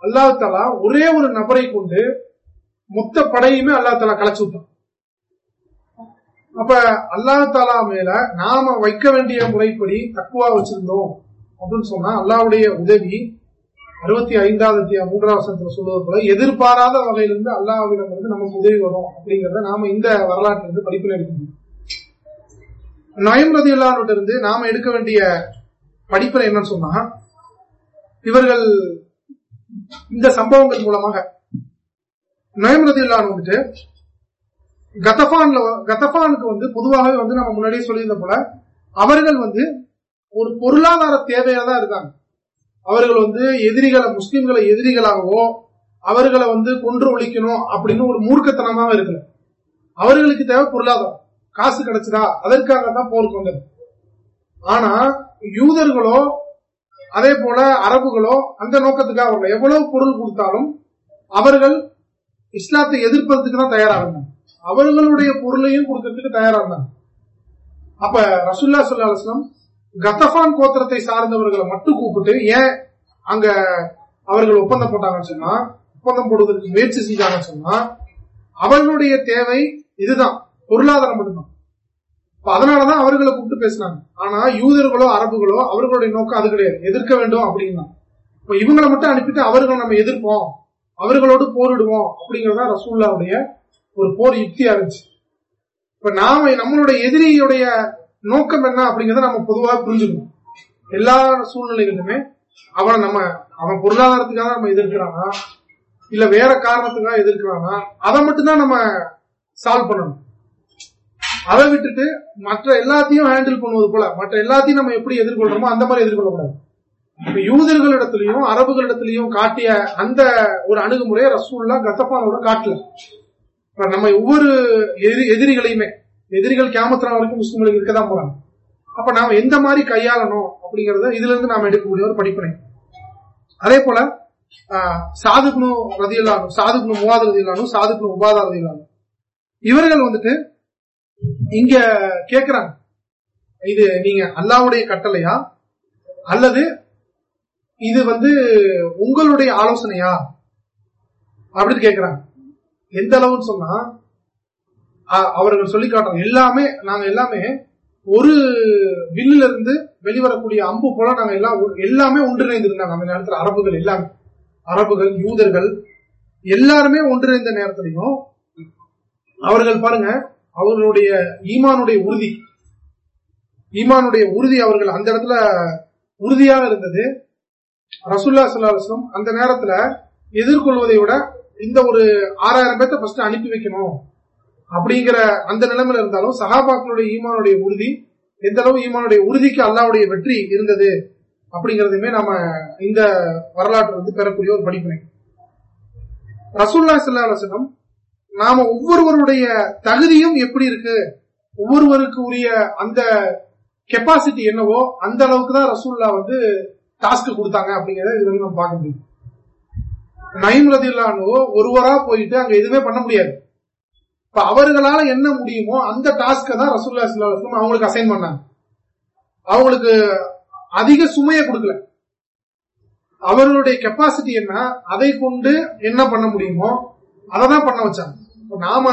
அல்லாஹ் தலா ஒரே ஒரு நபரை கொண்டு மொத்த படையுமே அல்லா தலா களைச்சு விட்டான். அப்ப அல்லாஹ் தாலா மேல நாம வைக்க வேண்டிய முறைப்படி தக்குவா வச்சிருந்தோம் அப்படின்னு சொன்னா அல்லாவுடைய உதவி அறுபத்தி ஐந்தாவது மூன்றாவது வசனத்துல சொல்வது போல எதிர்பாராத வகையிலிருந்து அல்லாவிடம் வந்து நமக்கு உதவி வரும் அப்படிங்கறத நாம இந்த வரலாற்றிலிருந்து படிப்பில் எடுக்க முடியும். நயம் ரதி இருந்து நாம எடுக்க வேண்டிய படிப்பில் என்னன்னு சொன்னா இவர்கள் இந்த சம்பவங்கள் மூலமாக நயம் ரதி வந்துட்டு கதபான்ல கதபானுக்கு வந்து பொதுவாகவே வந்து நம்ம முன்னாடியே சொல்லியிருந்த போல அவர்கள் வந்து ஒரு பொருளாதார தேவையா தான் இருக்காங்க. அவர்கள் வந்து எதிரிகளை முஸ்லிம்களை எதிரிகளாகவோ அவர்களை வந்து கொன்று ஒழிக்கணும் அப்படின்னு ஒரு மூர்க்கத்தனமாக இருக்கல. அவர்களுக்கு தேவை பொருளாதாரம். காசு கிடைச்சதா? அதற்காக தான் போருக்கு வந்தது ஆனா யூதர்களோ அதே போல அரபுகளோ அந்த நோக்கத்துக்காக வரல எவ்வளவு பொருள் கொடுத்தாலும் அவர்கள் இஸ்லாத்தை எதிர்ப்பதற்கு தான் தயாராக அவர்களுடைய பொருளையும் கொடுக்கறதுக்கு தயாரா இருந்தாங்க அப்ப ரசுல்லா சுல்லா அலுவலம் கத்தபான் கோத்திரத்தை சார்ந்தவர்களை மட்டும் கூப்பிட்டு ஏன் அங்க அவர்கள் ஒப்பந்தம் போட்டாங்கன்னு சொன்னா ஒப்பந்தம் போடுவதற்கு முயற்சி செஞ்சாங்கன்னு சொன்னா அவர்களுடைய தேவை இதுதான். பொருளாதாரம் மட்டும்தான். அதனாலதான் அவர்களை கூப்பிட்டு பேசினாங்க. ஆனா யூதர்களோ அரபுகளோ அவர்களுடைய நோக்கம் அது கிடையாது. எதிர்க்க வேண்டும் அப்படின்னா இப்ப இவங்களை மட்டும் அனுப்பிட்டு அவர்களை நம்ம எதிர்ப்போம். அவர்களோடு போரிடுவோம் அப்படிங்கறதா ரசூல்லாவுடைய ஒரு போர் யுக்தியா இருந்துச்சு இப்ப நாம நம்மளுடைய எதிரியுடைய நோக்கம் என்ன அப்படிங்கறத நம்ம பொதுவாக புரிஞ்சுக்கணும். எல்லா சூழ்நிலைகளுமே அவனை நம்ம அவன் பொருளாதாரத்துக்காக நம்ம எதிர்க்கிறானா? இல்ல வேற காரணத்துக்காக எதிர்க்கிறானா? அதை மட்டும்தான் நம்ம சால்வ் பண்ணணும். அதை விட்டுட்டு மற்ற எல்லாத்தையும் ஹேண்டில் பண்ணுவது போல மற்ற எல்லாத்தையும் நம்ம எப்படி எதிர்கொள்றோமோ அந்த மாதிரி எதிர்கொள்ளக்கூடாது. யூதர்களிடத்திலையும் அரபுகளிடத்திலையும் காட்டிய அந்த ஒரு அணுகுமுறையை ரசூல்லா கசப்பானோட காட்டல. நம்ம ஒவ்வொரு எதிரிகளையுமே எதிரிகள் கேமத்திரம் வரைக்கும் முஸ்லிம்களுக்கு இருக்கதான் போறாங்க. அப்ப நாம எந்த மாதிரி கையாளணும் அப்படிங்கறத இதுல இருந்து நாம எடுக்கக்கூடிய ஒரு படிப்பனை. அதே போல சாதுகுனு ரதியலானும் சாதுகுனு முவாத ரதியலானும் சாதுகுனு உபாதா ரதியலானும் இவர்கள் வந்துட்டு இங்க கேக்குறாங்க. இது நீங்க அல்லாவுடைய கட்டளையா? அல்லது இது வந்து உங்களுடைய ஆலோசனையா? அப்படின்னு கேக்குறாங்க. எந்த அளவுன்னு சொன்னா அவர்கள் சொல்லி காட்டுறாங்க. எல்லாமே நாங்க எல்லாமே ஒரு வில்லுல இருந்து வெளிவரக்கூடிய அம்பு போல நாங்க எல்லாம் எல்லாமே ஒன்றிணைந்து இருந்தாங்க அந்த நேரத்தில் அரபுகள் எல்லாமே. அரபுகள் யூதர்கள் எல்லாருமே ஒன்றிணைந்த நேரத்திலையும் அவர்கள் பாருங்க அவர்களுடைய ஈமானுடைய உறுதி. ஈமானுடைய உறுதி அவர்கள் அந்த இடத்துல உறுதியாக இருந்தது. ரசுல்லா சல்லாஸ்லம் அந்த நேரத்துல எதிர்கொள்வதை விட இந்த ஒரு ஆறாயிரம் பேர்த்த ஃபர்ஸ்ட் அனுப்பி வைக்கணும் அப்படிங்கிற அந்த நிலைமையில இருந்தாலும் சகாபாக்களுடைய ஈமானுடைய உறுதி எந்த அளவு ஈமானுடைய உறுதிக்கு அல்லாவுடைய வெற்றி இருந்தது அப்படிங்கறதுமே நம்ம இந்த வரலாற்று வந்து பெறக்கூடிய ஒரு படிப்பினை. ரசூல்லா சல்லா அலுவலம் நாம ஒவ்வொருவருடைய தகுதியும் எப்படி இருக்கு? ஒவ்வொருவருக்கு உரிய அந்த கெப்பாசிட்டி என்னவோ அந்த அளவுக்கு தான் ரசூல்லா வந்து டாஸ்க் கொடுத்தாங்க அப்படிங்கறத இது வரைக்கும் நம்ம பார்க்க முடியும் நயம் ரதில்லானோ ஒருவரா போயிட்டு அங்க எதுவுமே பண்ண முடியாது. இப்ப அவர்களால என்ன முடியுமோ அந்த டாஸ்க தான் ரசூல்லா சல்லாஹம் அவங்களுக்கு அசைன் பண்ணாங்க. அவங்களுக்கு அதிக சுமையை கொடுக்கல. அவர்களுடைய கெப்பாசிட்டி என்ன? அதை கொண்டு என்ன பண்ண முடியுமோ அதை தான் பண்ண வச்சாங்க. நாம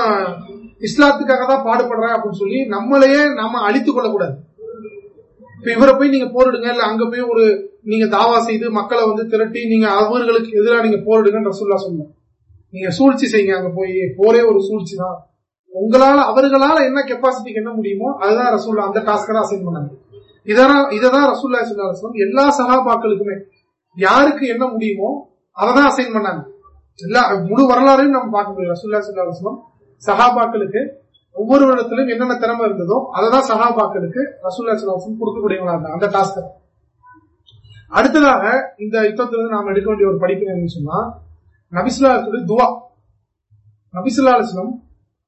இஸ்லாத்துக்காக தான் பாடுபடுறேன் அப்படின்னு சொல்லி நம்மளையே நாம அழித்துக் கொள்ளக்கூடாது. இப்ப இவரை போய் நீங்க போரிடுங்க இல்ல அங்க போய் ஒரு நீங்க தாவா செய்து மக்களை வந்து திரட்டி நீங்க அவர்களுக்கு எதிராக நீங்க போரிடுங்கன்னு ரசூல்லா சொன்னோம் நீங்க சூழ்ச்சி செய்யுங்க அங்க போய் போரே ஒரு சூழ்ச்சி தான். உங்களால அவர்களால என்ன கெப்பாசிட்டிக்கு என்ன முடியுமோ அதுதான் ரசூல்லா அந்த டாஸ்க தான் அசைன் பண்ணாங்க. இதெல்லாம் இததான் ரசூல்லா சொல்லம் எல்லா சகாபாக்களுக்குமே யாருக்கு என்ன முடியுமோ அதை தான் அசைன் பண்ணாங்க. எல்லா முழு வரலாறையும் நம்ம பார்க்க முடியும் ரசூல்லா சொல்லம் சகாபாக்களுக்கு ஒவ்வொரு இடத்திலும் என்னென்ன திறமை இருந்ததோ அததான் சகாபாக்களுக்கு ரசூல்லா சொல்லம் கொடுக்கக்கூடியவங்களா அந்த டாஸ்க் அடுத்ததாக இந்த யுத்தத்திலிருந்து நாம் எடுக்க வேண்டிய ஒரு படிப்பு என்னன்னு சொன்னா நபிசுல்லா துவா. நபிசுல்லா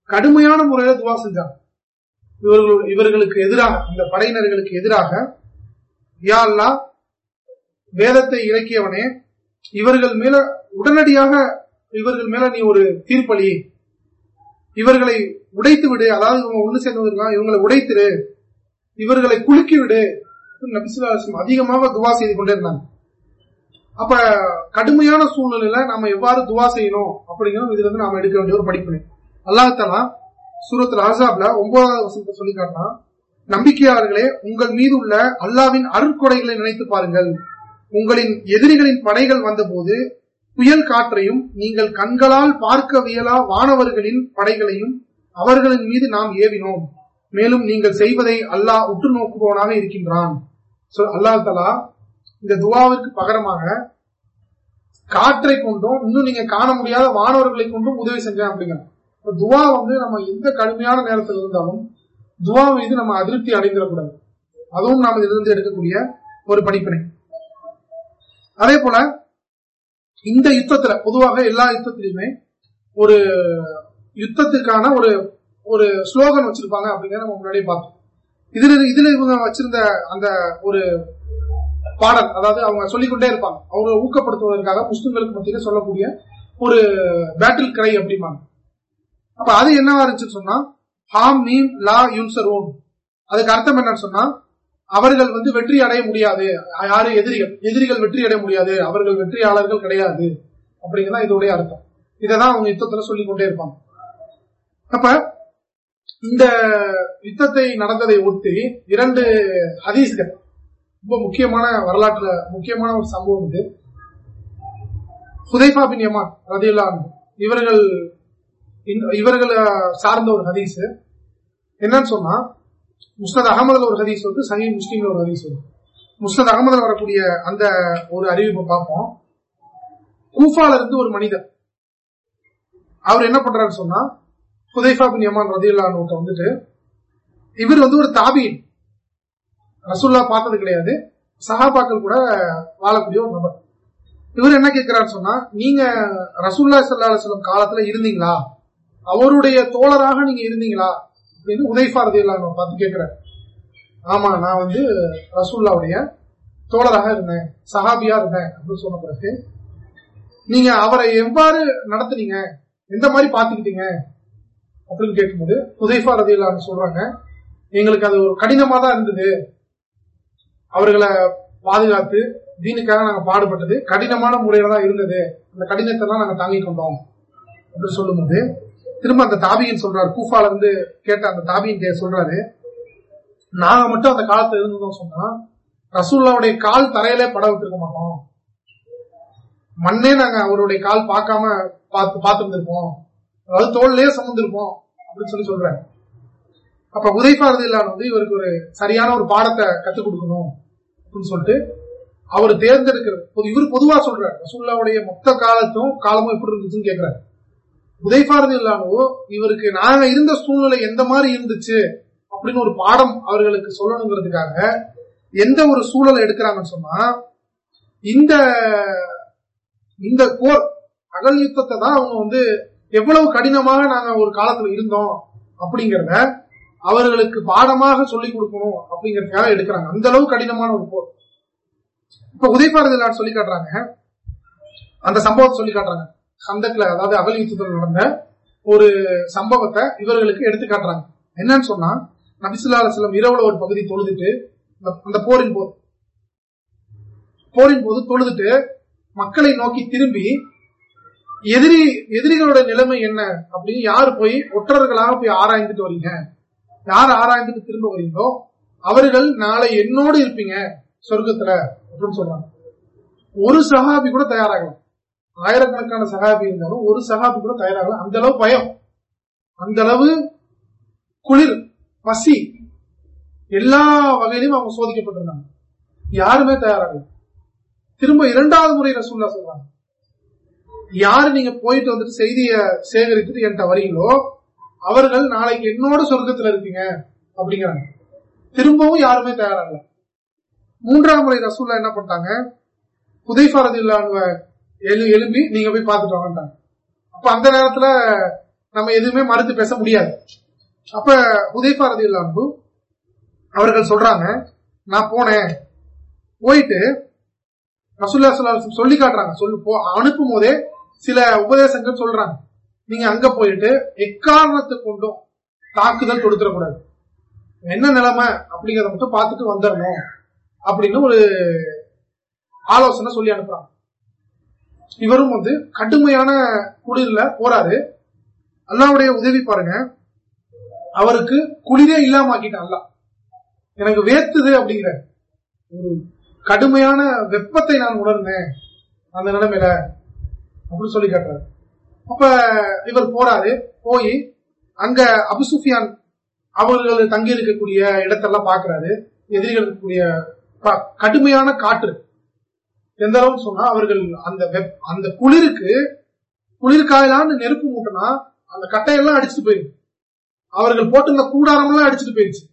கடுமையான முறையில துவா செஞ்சாங்க. இவர்கள் இவர்களுக்கு எதிராக இந்த படையினர்களுக்கு எதிராக யா வேதத்தை இறக்கியவனே இவர்கள் மேல உடனடியாக இவர்கள் மேல நீ ஒரு தீர்ப்பளி இவர்களை உடைத்து விடு. அதாவது இவங்க ஒண்ணு சேர்ந்தவர்கள் இவங்களை உடைத்துரு இவர்களை குலுக்கி விடு. நபிசுல்லாஸ்லம் அதிகமாக துவா செய்து கொண்டே இருந்தாங்க அப்ப கடுமையான சூழ்நிலையில நாம எவ்வாறு துவா செய்யணும்? அப்படிங்கிறது இதுல இருந்து நாம எடுக்க வேண்டிய ஒரு படிப்பினை. அல்லாஹாலா சூரத்தில் ஆசாப்ல ஒன்பதாவது வசனத்தை சொல்லி நம்பிக்கையாளர்களே உங்கள் மீது உள்ள அல்லாவின் அருட்கொடைகளை நினைத்து பாருங்கள். உங்களின் எதிரிகளின் படைகள் வந்தபோது புயல் காற்றையும் நீங்கள் கண்களால் பார்க்க வியலா வானவர்களின் படைகளையும் அவர்களின் மீது நாம் ஏவினோம். மேலும் நீங்கள் செய்வதை அல்லாஹ் உற்று நோக்குபவனாக இருக்கின்றான். அல்லாஹ் தலா இந்த துவாவிற்கு பகரமாக காற்றை கொண்டும் இன்னும் நீங்க காண முடியாத வானவர்களை கொண்டும் உதவி செஞ்சேன் அப்படிங்கிற துவா வந்து நம்ம எந்த கடுமையான நேரத்தில் இருந்தாலும் துவா மீது நம்ம அதிருப்தி அடைந்துடக்கூடாது. அதுவும் நாம் இதிலிருந்து எடுக்கக்கூடிய ஒரு படிப்பினை. அதே போல இந்த யுத்தத்துல பொதுவாக எல்லா யுத்தத்திலுமே ஒரு யுத்தத்துக்கான ஒரு ஒரு ஸ்லோகன் வச்சிருப்பாங்க அப்படிங்கிறத நம்ம முன்னாடியே பார்த்தோம். இதுல இதுல இவங்க வச்சிருந்த அந்த ஒரு பாடல் அதாவது அவங்க சொல்லிக்கொண்டே இருப்பாங்க. அவங்களை ஊக்கப்படுத்துவதற்காக முஸ்லிம்களுக்கு மத்தியில சொல்லக்கூடிய ஒரு பேட்டில் கிரை அப்படிம்பாங்க. அப்ப அது என்னவா இருந்துச்சுன்னு சொன்னா ஹாம் மீம் லா யூன்சர் ஓன் அதுக்கு அர்த்தம் என்னன்னு சொன்னா அவர்கள் வந்து வெற்றி அடைய முடியாது. யாரு? எதிரிகள். எதிரிகள் வெற்றி அடைய முடியாது. அவர்கள் வெற்றியாளர்கள் கிடையாது. அப்படிங்கிறதா இதோடைய அர்த்தம். இதைதான் அவங்க யுத்தத்துல சொல்லிக் கொண்டே இருப்பாங்க. அப்ப இந்த யுத்தத்தை நடந்ததை ஒட்டி இரண்டு ஹதீஸ்கள். ரொம்ப முக்கியமான வரலாற்றுல முக்கியமான ஒரு சம்பவம் இது. ஹுதைபா பின் யமான் ரதியுல்லா இவர்கள் இவர்களை சார்ந்த ஒரு ஹதீஸ். என்னன்னு சொன்னா முஸ்னத் அகமதுல ஒரு ஹதீஸ் வந்து சஹி முஸ்லீம்ல ஒரு ஹதீஸ் வந்து முஸ்னத் அகமதுல வரக்கூடிய அந்த ஒரு அறிவிப்பை பார்ப்போம். கூஃபால இருந்து ஒரு மனிதர் அவர் என்ன பண்றாருன்னு சொன்னா ஹுதைஃபா பின் யமான் ரதியுல்லான்னு வந்துட்டு இவர் வந்து ஒரு தாபியின். ரசுல்லா பார்த்தது கிடையாது. சஹாபாக்கள் கூட வாழக்கூடிய ஒரு நபர். இவர் என்ன கேட்கிறாரு சொன்னா நீங்க ரசூல்லா சல்லா அலுவலம் காலத்துல இருந்தீங்களா? அவருடைய தோழராக நீங்க இருந்தீங்களா? அப்படின்னு உதைஃபா ரதியுல்லான்னு பார்த்து கேட்கிறாரு. ஆமா நான் வந்து ரசூல்லாவுடைய தோழராக இருந்தேன் சஹாபியா இருந்தேன் அப்படின்னு சொன்ன பிறகு நீங்க அவரை எவ்வாறு நடத்துனீங்க? எந்த மாதிரி பாத்துக்கிட்டீங்க அப்படின்னு கேட்கும்போது உதைஃபா ரதியில்லான்னு சொல்றாங்க எங்களுக்கு அது ஒரு கடினமா தான் இருந்தது. அவர்களை பாதுகாத்து தீனுக்காக நாங்க பாடுபட்டது கடினமான முறையில தான் இருந்தது. அந்த கடினத்தை தான் நாங்க தாங்கிக் கொண்டோம். அப்படின்னு சொல்லும்போது திரும்ப அந்த தாபியின் சொல்றாரு. கூஃபால இருந்து கேட்ட அந்த தாபியின் சொல்றாரு. நாங்க மட்டும் அந்த காலத்துல இருந்ததும் சொன்னா ரசூல்லாவுடைய கால் தரையில பட விட்டுருக்க மாட்டோம். மண்ணே நாங்க அவருடைய கால் பார்க்காம பார்த்து பார்த்துருந்துருப்போம். அதாவது தோல்லையே சுமந்திருப்போம் அப்படின்னு சொல்லி சொல்றாரு. அப்ப உதைப்பாரது இல்லாத வந்து இவருக்கு ஒரு சரியான ஒரு பாடத்தை கத்துக் கொடுக்கணும் அப்படின்னு சொல்லிட்டு அவர் தேர்ந்தெடுக்கிறது இவர் பொதுவா சொல்றாரு ரசூல்லாவுடைய மொத்த காலத்தும் காலமும் எப்படி இருந்துச்சுன்னு கேட்கிறாரு உதைப்பாரது இல்லாமோ இவருக்கு நாங்க இருந்த சூழ்நிலை எந்த மாதிரி இருந்துச்சு அப்படின்னு ஒரு பாடம் அவர்களுக்கு சொல்லணுங்கிறதுக்காக எந்த ஒரு சூழலை எடுக்கிறாங்கன்னு சொன்னா இந்த இந்த போர் அகல் யுத்தத்தை தான் அவங்க வந்து எவ்வளவு கடினமாக நாங்க ஒரு காலத்துல இருந்தோம் அப்படிங்கறத அவர்களுக்கு பாடமாக சொல்லிக் கொடுக்கணும் அப்படிங்கறதுக்காக எடுக்கிறாங்க. அந்த அளவு கடினமான ஒரு போர். இப்ப உதயபாரதி சொல்லி காட்டுறாங்க. அந்த சம்பவத்தை சொல்லி காட்டுறாங்க. சந்தக்ல அதாவது அகல் யுத்தத்தில் நடந்த ஒரு சம்பவத்தை இவர்களுக்கு எடுத்து காட்டுறாங்க. என்னன்னு சொன்னா நபிசுல்லா செல்லம் இரவுல ஒரு பகுதி தொழுதுட்டு அந்த போரின் போது போரின் போது தொழுதுட்டு மக்களை நோக்கி திரும்பி எதிரி எதிரிகளோட நிலைமை என்ன அப்படின்னு யாரு போய் ஒற்றர்களாக போய் ஆராய்ந்துட்டு வரீங்க? யார் ஆராய்ந்துட்டு திரும்ப வரீங்களோ அவர்கள் நாளை என்னோடு இருப்பீங்க சொர்க்கத்துல அப்படின்னு சொல்றாங்க. ஒரு சகாபி கூட தயாராகலாம் ஆயிரக்கணக்கான சகாபி இருந்தாலும் ஒரு சகாபி கூட தயாராகல. அந்த அளவு பயம். அந்த அளவு குளிர் பசி எல்லா வகையிலும் அவங்க சோதிக்கப்பட்டிருந்தாங்க. யாருமே தயாராகல. திரும்ப இரண்டாவது முறை ரசூல்லா சொல்றாங்க. யாரு நீங்க போயிட்டு வந்துட்டு செய்திய சேகரித்துட்டு என்கிட்ட வரீங்களோ அவர்கள் நாளைக்கு என்னோட சொர்க்கத்துல இருப்பீங்க அப்படிங்கிறாங்க. திரும்பவும் யாருமே தயாராகல. மூன்றாம் முறை ரசூல்லா என்ன பண்ணிட்டாங்க? புதைஃபாரதி எழு எழுப்பி நீங்க போய் பார்த்துட்டு வாங்கட்டாங்க அப்ப அந்த நேரத்துல நம்ம எதுவுமே மறுத்து பேச முடியாது. அப்ப உதயபாரதி ரதி அவர்கள் சொல்றாங்க நான் போனேன். போயிட்டு ரசுல்லா ஸல்லல்லாஹு சொல்லி காட்டுறாங்க. சொல்லு போ அனுப்பும் போதே சில உபதேசங்கள் சொல்றாங்க. நீங்க அங்க போயிட்டு எக்காரணத்தை கொண்டும் தாக்குதல் தொடுத்துடக்கூடாது. என்ன நிலைமை? அப்படிங்கறத மட்டும் பார்த்துட்டு வந்துடணும். அப்படின்னு ஒரு ஆலோசனை சொல்லி அனுப்புறாங்க. இவரும் வந்து கடுமையான குளிர்ல போறாரு. அல்லாவுடைய உதவி பாருங்க. அவருக்கு குளிரே இல்லாம ஆக்கிட்டான் அல்லாஹ். எனக்கு வேர்த்துது அப்படிங்கிற ஒரு கடுமையான வெப்பத்தை நான் உணர்ந்தேன். அந்த நிலைமையில அப்படின்னு சொல்லி காட்டுறாரு. அப்ப இவர் போறாரு. போய் அங்க அபுசுஃபியான் அவர்கள் தங்கி இருக்கக்கூடிய இடத்தெல்லாம் பாக்குறாரு எதிரிகள் இருக்கக்கூடிய கடுமையான காற்று. எந்த அளவுக்கு சொன்னா அவர்கள் அந்த வெப்- அந்த குளிருக்கு குளிர் காயலான்னு நெருப்பு மூட்டினா அந்த கட்டையெல்லாம் அடிச்சுட்டு போயிருக்கு அவர்கள் போட்டிருந்த கூடாரம் எல்லாம் அடிச்சுட்டு போயிருச்சு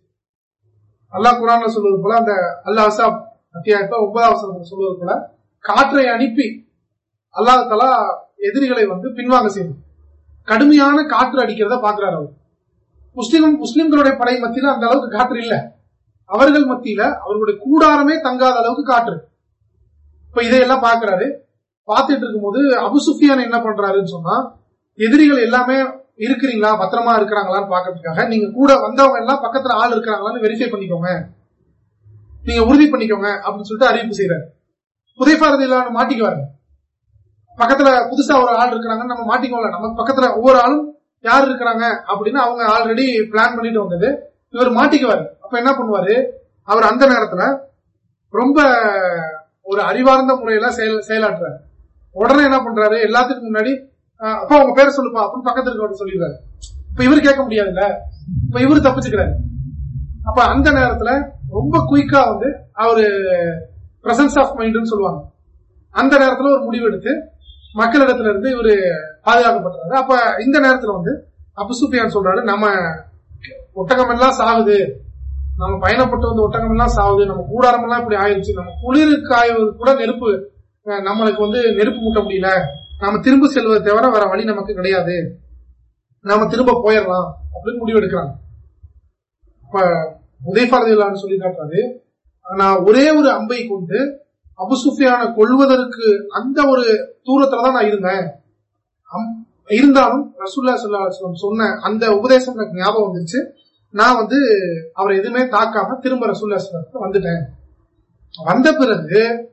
அல்லாஹ் குரான்ல சொல்வது போல அந்த அல்லாஹ் அசாப் அத்தியாயத்தை ஒன்பதாம் சொல்வது போல காற்றை அனுப்பி அல்லாஹ் தலா எதிரிகளை வந்து பின்வாங்க செய்யும். கடுமையான காற்று அடிக்கிறத பாக்குறாரு அவர். முஸ்லிம் முஸ்லிம்களுடைய படை மத்தியில அந்த அளவுக்கு காற்று இல்ல. அவர்கள் மத்தியில அவர்களுடைய கூடாரமே தங்காத அளவுக்கு காற்று. இப்ப இதையெல்லாம் பாக்குறாரு. பார்த்துட்டு இருக்கும்போது அபுசுஃபியான் என்ன பண்றாருன்னு சொன்னா எதிரிகள் எல்லாமே இருக்கிறீங்களா பத்திரமா இருக்கிறாங்களான்னு பாக்கிறதுக்காக நீங்க கூட வந்தவங்க எல்லாம் பக்கத்துல ஆள் இருக்கிறாங்களான்னு வெரிஃபை பண்ணிக்கோங்க. நீங்க உறுதி பண்ணிக்கோங்க அப்படின்னு சொல்லிட்டு அறிவிப்பு செய்யறாரு புதைப்பாரதி இல்லாம மாட்டிக்குவாரு. பக்கத்துல புதுசா ஒரு ஆள் இருக்கிறாங்கன்னு நம்ம மாட்டிக்கோல நம்ம பக்கத்துல ஒவ்வொரு ஆளும் யார் இருக்கிறாங்க அப்படின்னு அவங்க ஆல்ரெடி பிளான் பண்ணிட்டு வந்தது. இவர் மாட்டிக்குவாரு. அப்ப என்ன பண்ணுவாரு? அவர் அந்த நேரத்துல ரொம்ப ஒரு அறிவார்ந்த முறையில செயல் செயலாற்றுறாரு. உடனே என்ன பண்றாரு? எல்லாத்துக்கும் முன்னாடி அஹ், அப்பா உங்க பேரை சொல்லுப்பா அப்படின்னு பக்கத்துல இருக்கவங்க சொல்லிடுறாரு இப்ப இவர் கேட்க முடியாதுல்ல? இப்ப இவரு தப்பிச்சுக்கிறாரு. அப்ப அந்த நேரத்துல ரொம்ப குயிக்கா வந்து அவரு பிரசன்ஸ் ஆஃப் மைண்ட்னு சொல்லுவாங்க. அந்த நேரத்துல ஒரு முடிவு எடுத்து மக்களிடத்துல இருந்து இவரு பாதுகாக்கப்படுறாரு அப்ப இந்த நேரத்துல வந்து அபு சொல்றாரு நம்ம ஒட்டகம் எல்லாம் சாகுது. நம்ம பயணப்பட்டு வந்த ஒட்டகம் எல்லாம் சாவுது நம்ம கூடாரம் எல்லாம் இப்படி ஆயிடுச்சு. நம்ம குளிருக்கு ஆய்வு கூட நெருப்பு நம்மளுக்கு வந்து நெருப்பு மூட்ட முடியல. நாம திரும்ப செல்வதை தவிர வேற வழி நமக்கு கிடையாது. நாம திரும்ப போயிடலாம் அப்படின்னு முடிவு எடுக்கிறாங்க. இப்ப உதயபாரதிகளான்னு சொல்லி காட்டுறாரு நான் ஒரே ஒரு அம்பை கொண்டு அபுசுஃபியான கொள்வதற்கு அந்த ஒரு தூரத்துலதான் நான் இருந்தேன். அம்- இருந்தாலும் ரசுல்லா ஸல்லல்லாஹு சொன்ன அந்த உபதேசம் எனக்கு ஞாபகம் வந்துச்சு நான் வந்து அவரை எதுவுமே தாக்காம திரும்ப ரசூல்லா ஸல்லல்லாஹு வந்துட்டேன். வந்த பிறகு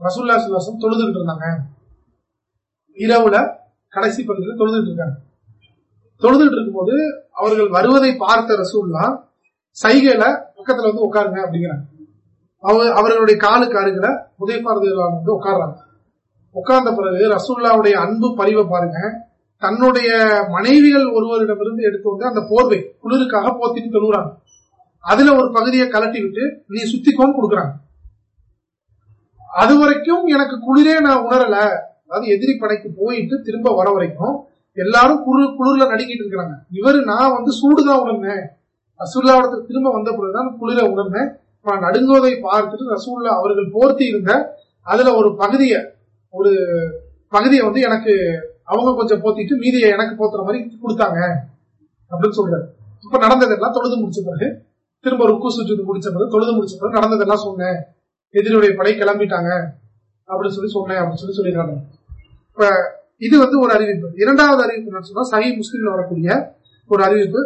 ரசூல்லா சுவாசம் தொழுதுகிட்டு இருந்தாங்க. இரவுல கடைசி பகுதியில் தொழுதுகிட்டு இருக்காங்க. தொழுதுகிட்டு இருக்கும்போது அவர்கள் வருவதை பார்த்த ரசூல்லா சைகையில பக்கத்துல வந்து உட்காருங்க அப்படிங்கிறாங்க. அவ- அவர்களுடைய காலுக்கு அருகில உதயபாரதிகளான் வந்து உட்கார்றாங்க. உட்கார்ந்த பிறகு ரசூல்லாவுடைய அன்பு பரிவை பாருங்க. தன்னுடைய மனைவிகள் ஒருவரிடமிருந்து எடுத்து வந்து அந்த போர்வை குளிருக்காக போத்தின்னு தொழுகிறாங்க அதுல ஒரு பகுதியை கலட்டி விட்டு நீ சுத்திக்கோன்னு கொடுக்குறாங்க. அது வரைக்கும் எனக்கு குளிரே நான் உணரல. அதாவது எதிரி படைக்கு போயிட்டு திரும்ப வர வரைக்கும் எல்லாரும் குளிர் குளிர்ல நடுக்கிட்டு இருக்கிறாங்க. இவரு நான் வந்து சூடுதான் உணர்ந்தேன். ரசூல்லாவிடத்துக்கு திரும்ப வந்த பிறகுதான் குளிர உணர்ந்தேன். நான் நடுங்குவதை பார்த்துட்டு ரசூல்லா அவர்கள் போர்த்தி இருந்த அதுல ஒரு பகுதியை ஒரு பகுதியை வந்து எனக்கு அவங்க கொஞ்சம் போத்திட்டு மீதியை எனக்கு போத்துற மாதிரி கொடுத்தாங்க அப்படின்னு சொல்றாரு. இப்ப நடந்ததெல்லாம் தொழுது முடிச்ச பிறகு திரும்ப ருக்கு சுஜூது முடிச்ச பிறகு தொழுது முடிச்ச பிறகு நடந்ததெல்லாம் சொன்னேன். எதிரியுடைய படை கிளம்பிட்டாங்க அப்படின்னு சொல்லி சொன்னேன் அப்படின்னு சொல்லி சொல்லிடுறாங்க. இப்ப இது வந்து ஒரு அறிவிப்பு. இரண்டாவது அறிவிப்பு சொன்னா சஹி முஸ்லீம்ல வரக்கூடிய ஒரு அறிவிப்பு.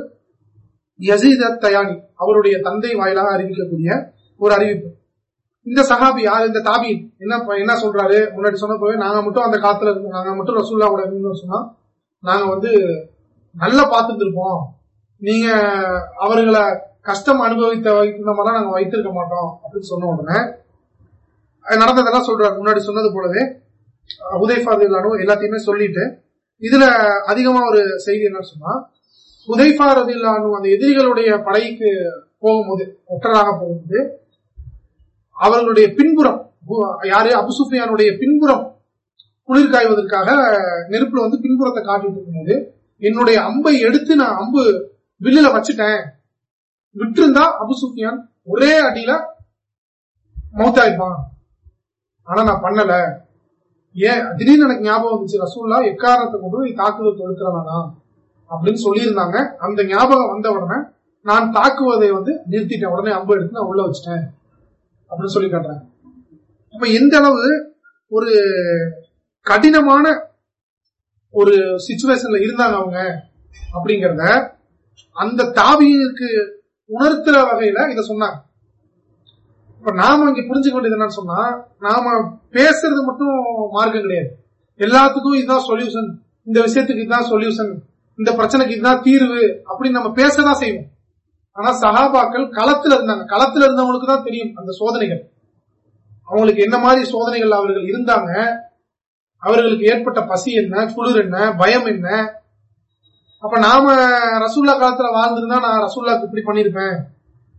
யசீத தயானி அவருடைய தந்தை வாயிலாக அறிவிக்கக்கூடிய ஒரு அறிவிப்பு. இந்த சஹாபி யார்? இந்த தாபி என்ன என்ன சொல்றாரு? முன்னாடி சொன்ன போய் நாங்க மட்டும் அந்த காத்துல இருக்கோம். நாங்க மட்டும் ரசூல்லா கூட இருந்தோம் சொன்னா நாங்க வந்து நல்லா பார்த்துட்டு நீங்க அவர்களை கஷ்டம் அனுபவித்த வைக்கிற மாதிரி நாங்க வைத்திருக்க மாட்டோம் அப்படின்னு சொன்ன உடனே நடந்ததெல்லாம் சொல்றாரு. முன்னாடி சொன்னது போலவே உதய்ஃபாதில்லானோ எல்லாத்தையுமே சொல்லிட்டு இதுல அதிகமா ஒரு செய்தி என்ன சொன்னா உதைஃபா அந்த எதிரிகளுடைய படைக்கு போகும்போது ஒற்றராக போகும்போது அவர்களுடைய பின்புறம் பு- யாரு அபுசுஃபியானுடைய பின்புறம் குளிர் காய்வதற்காக நெருப்புல வந்து பின்புறத்தை காட்டிட்டு இருக்கும்போது என்னுடைய அம்பை எடுத்து நான் அம்பு வில்லுல வச்சுட்டேன். விட்டிருந்தா அபுசுஃபியான் ஒரே அடியில மௌத்தாயிருப்பான் ஆனா நான் பண்ணல. ஏன்? திடீர்னு எனக்கு ஞாபகம் வந்துச்சு ரசூல்லா எக்காரணத்தை கொண்டு நீ தாக்குதல் தொடுக்கிறவனா அப்படின்னு சொல்லியிருந்தாங்க. அந்த ஞாபகம் வந்த உடனே நான் தாக்குவதை வந்து நிறுத்திட்டேன். உடனே அம்பு எடுத்து நான் உள்ள வச்சிட்டேன். அப்படின்னு சொல்லி காட்டுறாங்க. அப்ப எந்த அளவு ஒரு கடினமான ஒரு சுச்சுவேஷன்ல இருந்தாங்க அவங்க அப்படிங்கறத அந்த தாபியிற்கு உணர்த்துற வகையில இத சொன்னாங்க. இப்ப நாம இங்க புரிஞ்சுக்க வேண்டியது என்னன்னு சொன்னா நாம பேசுறது மட்டும் மார்க்கம் கிடையாது. எல்லாத்துக்கும் இதுதான் சொல்யூஷன் இந்த விஷயத்துக்கு இதுதான் சொல்யூஷன் இந்த பிரச்சனைக்கு இதுதான் தீர்வு அப்படின்னு நம்ம பேசதான் செய்வோம். ஆனா சகாபாக்கள் களத்துல இருந்தாங்க. களத்துல இருந்தவங்களுக்கு தான் தெரியும் அந்த சோதனைகள். அவங்களுக்கு என்ன மாதிரி சோதனைகள் அவர்கள் இருந்தாங்க? அவர்களுக்கு ஏற்பட்ட பசி என்ன? குளிர் என்ன? பயம் என்ன? அப்ப நாம ரசூல்லா காலத்துல வாழ்ந்திருந்தா நான் ரசூல்லாக்கு இப்படி பண்ணிருப்பேன்.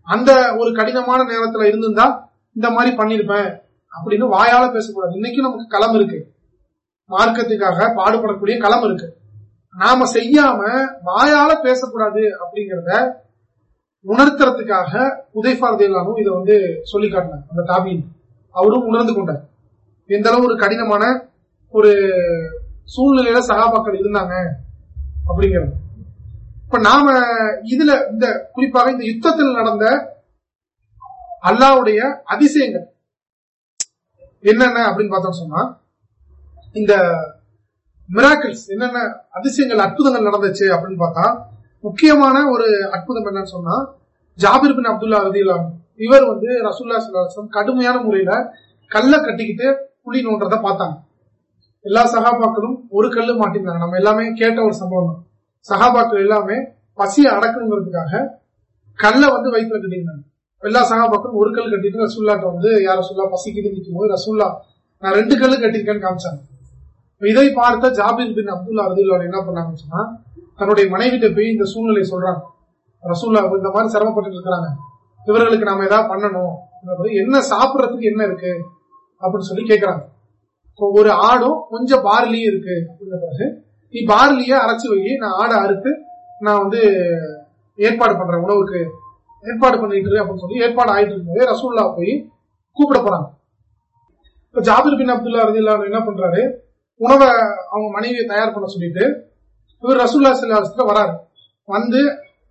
அந்த ஒரு கடினமான நேரத்துல இருந்திருந்தா இந்த மாதிரி பண்ணிருப்பேன் அப்படின்னு வாயால பேசக்கூடாது. இன்னைக்கு நமக்கு களம் இருக்கு. மார்க்கத்துக்காக பாடுபடக்கூடிய களம் இருக்கு. நாம செய்யாம வாயால பேசக்கூடாது அப்படிங்கறத உணர்த்துறதுக்காக உதயபாரதியிலானும் இதை வந்து சொல்லி காட்டினார் அந்த தாபியின் அவரும் உணர்ந்து கொண்டார். எந்த அளவு ஒரு கடினமான ஒரு சூழ்நிலையில சகாபாக்கள் இருந்தாங்க அப்படிங்கிறது. இப்ப நாம இதுல இந்த குறிப்பாக இந்த யுத்தத்தில் நடந்த அல்லாவுடைய அதிசயங்கள் என்னென்ன அப்படின்னு பார்த்தோம் சொன்னா இந்த மிராக்கிள்ஸ் என்னென்ன அதிசயங்கள் அற்புதங்கள் நடந்துச்சு அப்படின்னு பார்த்தா முக்கியமான ஒரு அற்புதம் என்னன்னு சொன்னா ஜாபிர் பின் அப்துல்லா ரதிலாம் இவர் வந்து ரசூல்லா சல்லாஹம் கடுமையான முறையில கல்ல கட்டிக்கிட்டு புளி நோன்றத பார்த்தாங்க. எல்லா சகாபாக்களும் ஒரு கல்லு மாட்டிருந்தாங்க. நம்ம எல்லாமே கேட்ட ஒரு சம்பவம் தான். சகாபாக்கள் எல்லாமே பசியை அடக்கணுங்கிறதுக்காக கல்லை வந்து வயிற்றுல கட்டியிருந்தாங்க. எல்லா சகாபாக்களும் ஒரு கல் கட்டிட்டு ரசூல்லாட்ட வந்து யார் ரசூல்லா பசிக்குது நிற்கும் போது ரசூல்லா நான் ரெண்டு கல்லு கட்டிருக்கேன்னு காமிச்சாங்க. இதை பார்த்த ஜாபிர் பின் அப்துல்லா அதுல்லா என்ன பண்ணாங்கன்னு சொன்னா தன்னுடைய மனைவிட்ட போய் இந்த சூழ்நிலை சொல்றாங்க. ரசூல்லா இந்த மாதிரி சிரமப்பட்டு இருக்கிறாங்க. இவர்களுக்கு நாம ஏதாவது பண்ணணும். என்ன சாப்பிடறதுக்கு என்ன இருக்கு? அப்படின்னு சொல்லி கேட்கிறாங்க ஒரு ஆடும் கொஞ்சம் பார்லியும் இருக்கு. அப்படின்ற பிறகு நீ பார்லிய அரைச்சு வை. நான் ஆடை அறுத்து நான் வந்து ஏற்பாடு பண்றேன் உணவுக்கு. ஏற்பாடு பண்ணிட்டு அப்படின்னு சொல்லி ஏற்பாடு ஆயிட்டு இருக்கும்போது ரசூல்லா போய் கூப்பிட போறாங்க. இப்ப ஜாபிர் பின் அப்துல்லா ரதில்லா என்ன பண்றாரு? உணவை அவங்க மனைவியை தயார் பண்ண சொல்லிட்டு இவர் ரசூல்லா சிலாசத்துல வராரு. வந்து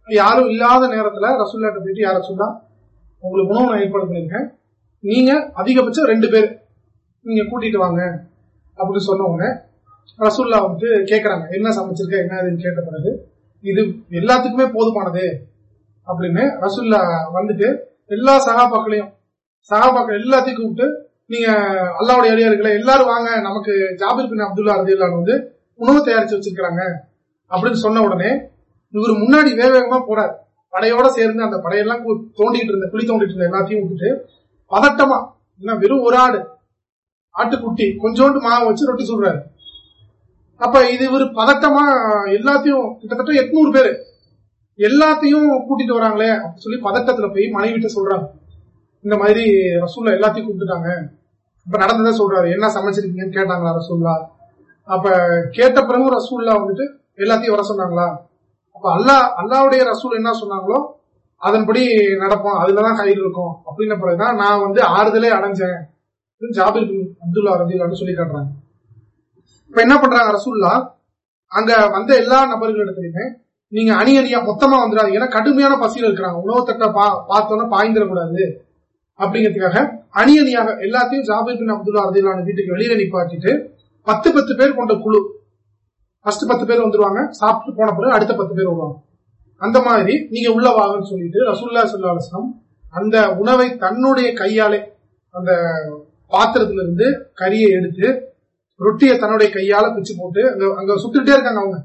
யாரும் இல்லாத நேரத்துல ரசூல்லாட்ட போயிட்டு யார சொன்னா உங்களுக்கு உணவு நான் ஏற்பாடு பண்ணிருக்கேன் நீங்க அதிகபட்சம் ரெண்டு பேர். நீங்க கூட்டிட்டு வாங்க. அப்படின்னு சொன்ன உடனே ரசூல்லா வந்துட்டு கேக்குறாங்க என்ன சமைச்சிருக்க? என்ன இதுன்னு கேட்ட பிறகு இது எல்லாத்துக்குமே போதுமானது. அப்படின்னு ரசுல்லா வந்துட்டு எல்லா சகாபாக்களையும் சகாபாக்கள் எல்லாத்தையும் கூப்பிட்டு நீங்க அல்லாவுடைய அடியார்களை எல்லாரும் வாங்க. நமக்கு ஜாபிர் பின் அப்துல்லா ரதில்லான் வந்து உணவு தயாரிச்சு வச்சிருக்கிறாங்க. அப்படின்னு சொன்ன உடனே இவர் முன்னாடி வேக வேகமா போறாரு. படையோட சேர்ந்து அந்த படையெல்லாம் தோண்டிட்டு இருந்த குழி தோண்டிட்டு இருந்த எல்லாத்தையும் விட்டுட்டு பதட்டமா வெறும் ஒரு ஆடு ஆட்டுக்குட்டி கொஞ்சோண்டு மாவு வச்சு ரொட்டி சொல்றாரு அப்ப இது இவர் பதட்டமா எல்லாத்தையும் கிட்டத்தட்ட எட்நூறு பேரு எல்லாத்தையும் கூட்டிட்டு வராங்களே அப்படின்னு சொல்லி பதட்டத்துல போய் மனைவிட்ட சொல்றாங்க. இந்த மாதிரி ரசூல்லா எல்லாத்தையும் கூப்பிட்டுட்டாங்க. இப்ப நடந்ததா சொல்றாரு. என்ன சமைச்சிருக்கீங்கன்னு கேட்டாங்களா ரசூல்லா? அப்ப கேட்ட பிறகு ரசூல்லா வந்துட்டு எல்லாத்தையும் வர சொன்னாங்களா? அப்ப அல்லா அல்லாவுடைய ரசூல் என்ன சொன்னாங்களோ அதன்படி நடப்போம். அதுலதான் கயிறு இருக்கும். அப்படின்ன பிறகுதான் நான் வந்து ஆறுதலே அடைஞ்சேன். ஜாபிர் அப்துல்லா ரஜிலான்னு சொல்லி காட்டுறாங்க. இப்ப என்ன பண்றாங்க ரசூல்லா? அங்க வந்த எல்லா நபர்களிடத்திலுமே நீங்க அணி அணியா மொத்தமா வந்துடாது ஏன்னா கடுமையான பசியில் இருக்கிறாங்க. உணவு தட்டை பா பார்த்தோன்னா பாய்ந்துடக்கூடாது. அப்படிங்கிறதுக்காக அணி அணியாக எல்லாத்தையும் ஜாபிர் பின் அப்துல்லா ரஜிலான வீட்டுக்கு வெளியில நிப்பாட்டிட்டு பத்து பத்து பேர் கொண்ட குழு ஃபர்ஸ்ட் பத்து பேர் வந்துருவாங்க சாப்பிட்டு போன பிறகு அடுத்த பத்து பேர் வருவாங்க. அந்த மாதிரி நீங்க உள்ள வாங்கன்னு சொல்லிட்டு ரசூல்லா சொல்லாஸ்லாம் அந்த உணவை தன்னுடைய கையாலே அந்த பாத்திரத்துல இருந்து கறியை எடுத்து ரொட்டியை தன்னுடைய கையால பிச்சு போட்டு அங்க அங்க சுட்டுட்டே இருக்காங்க அவங்க.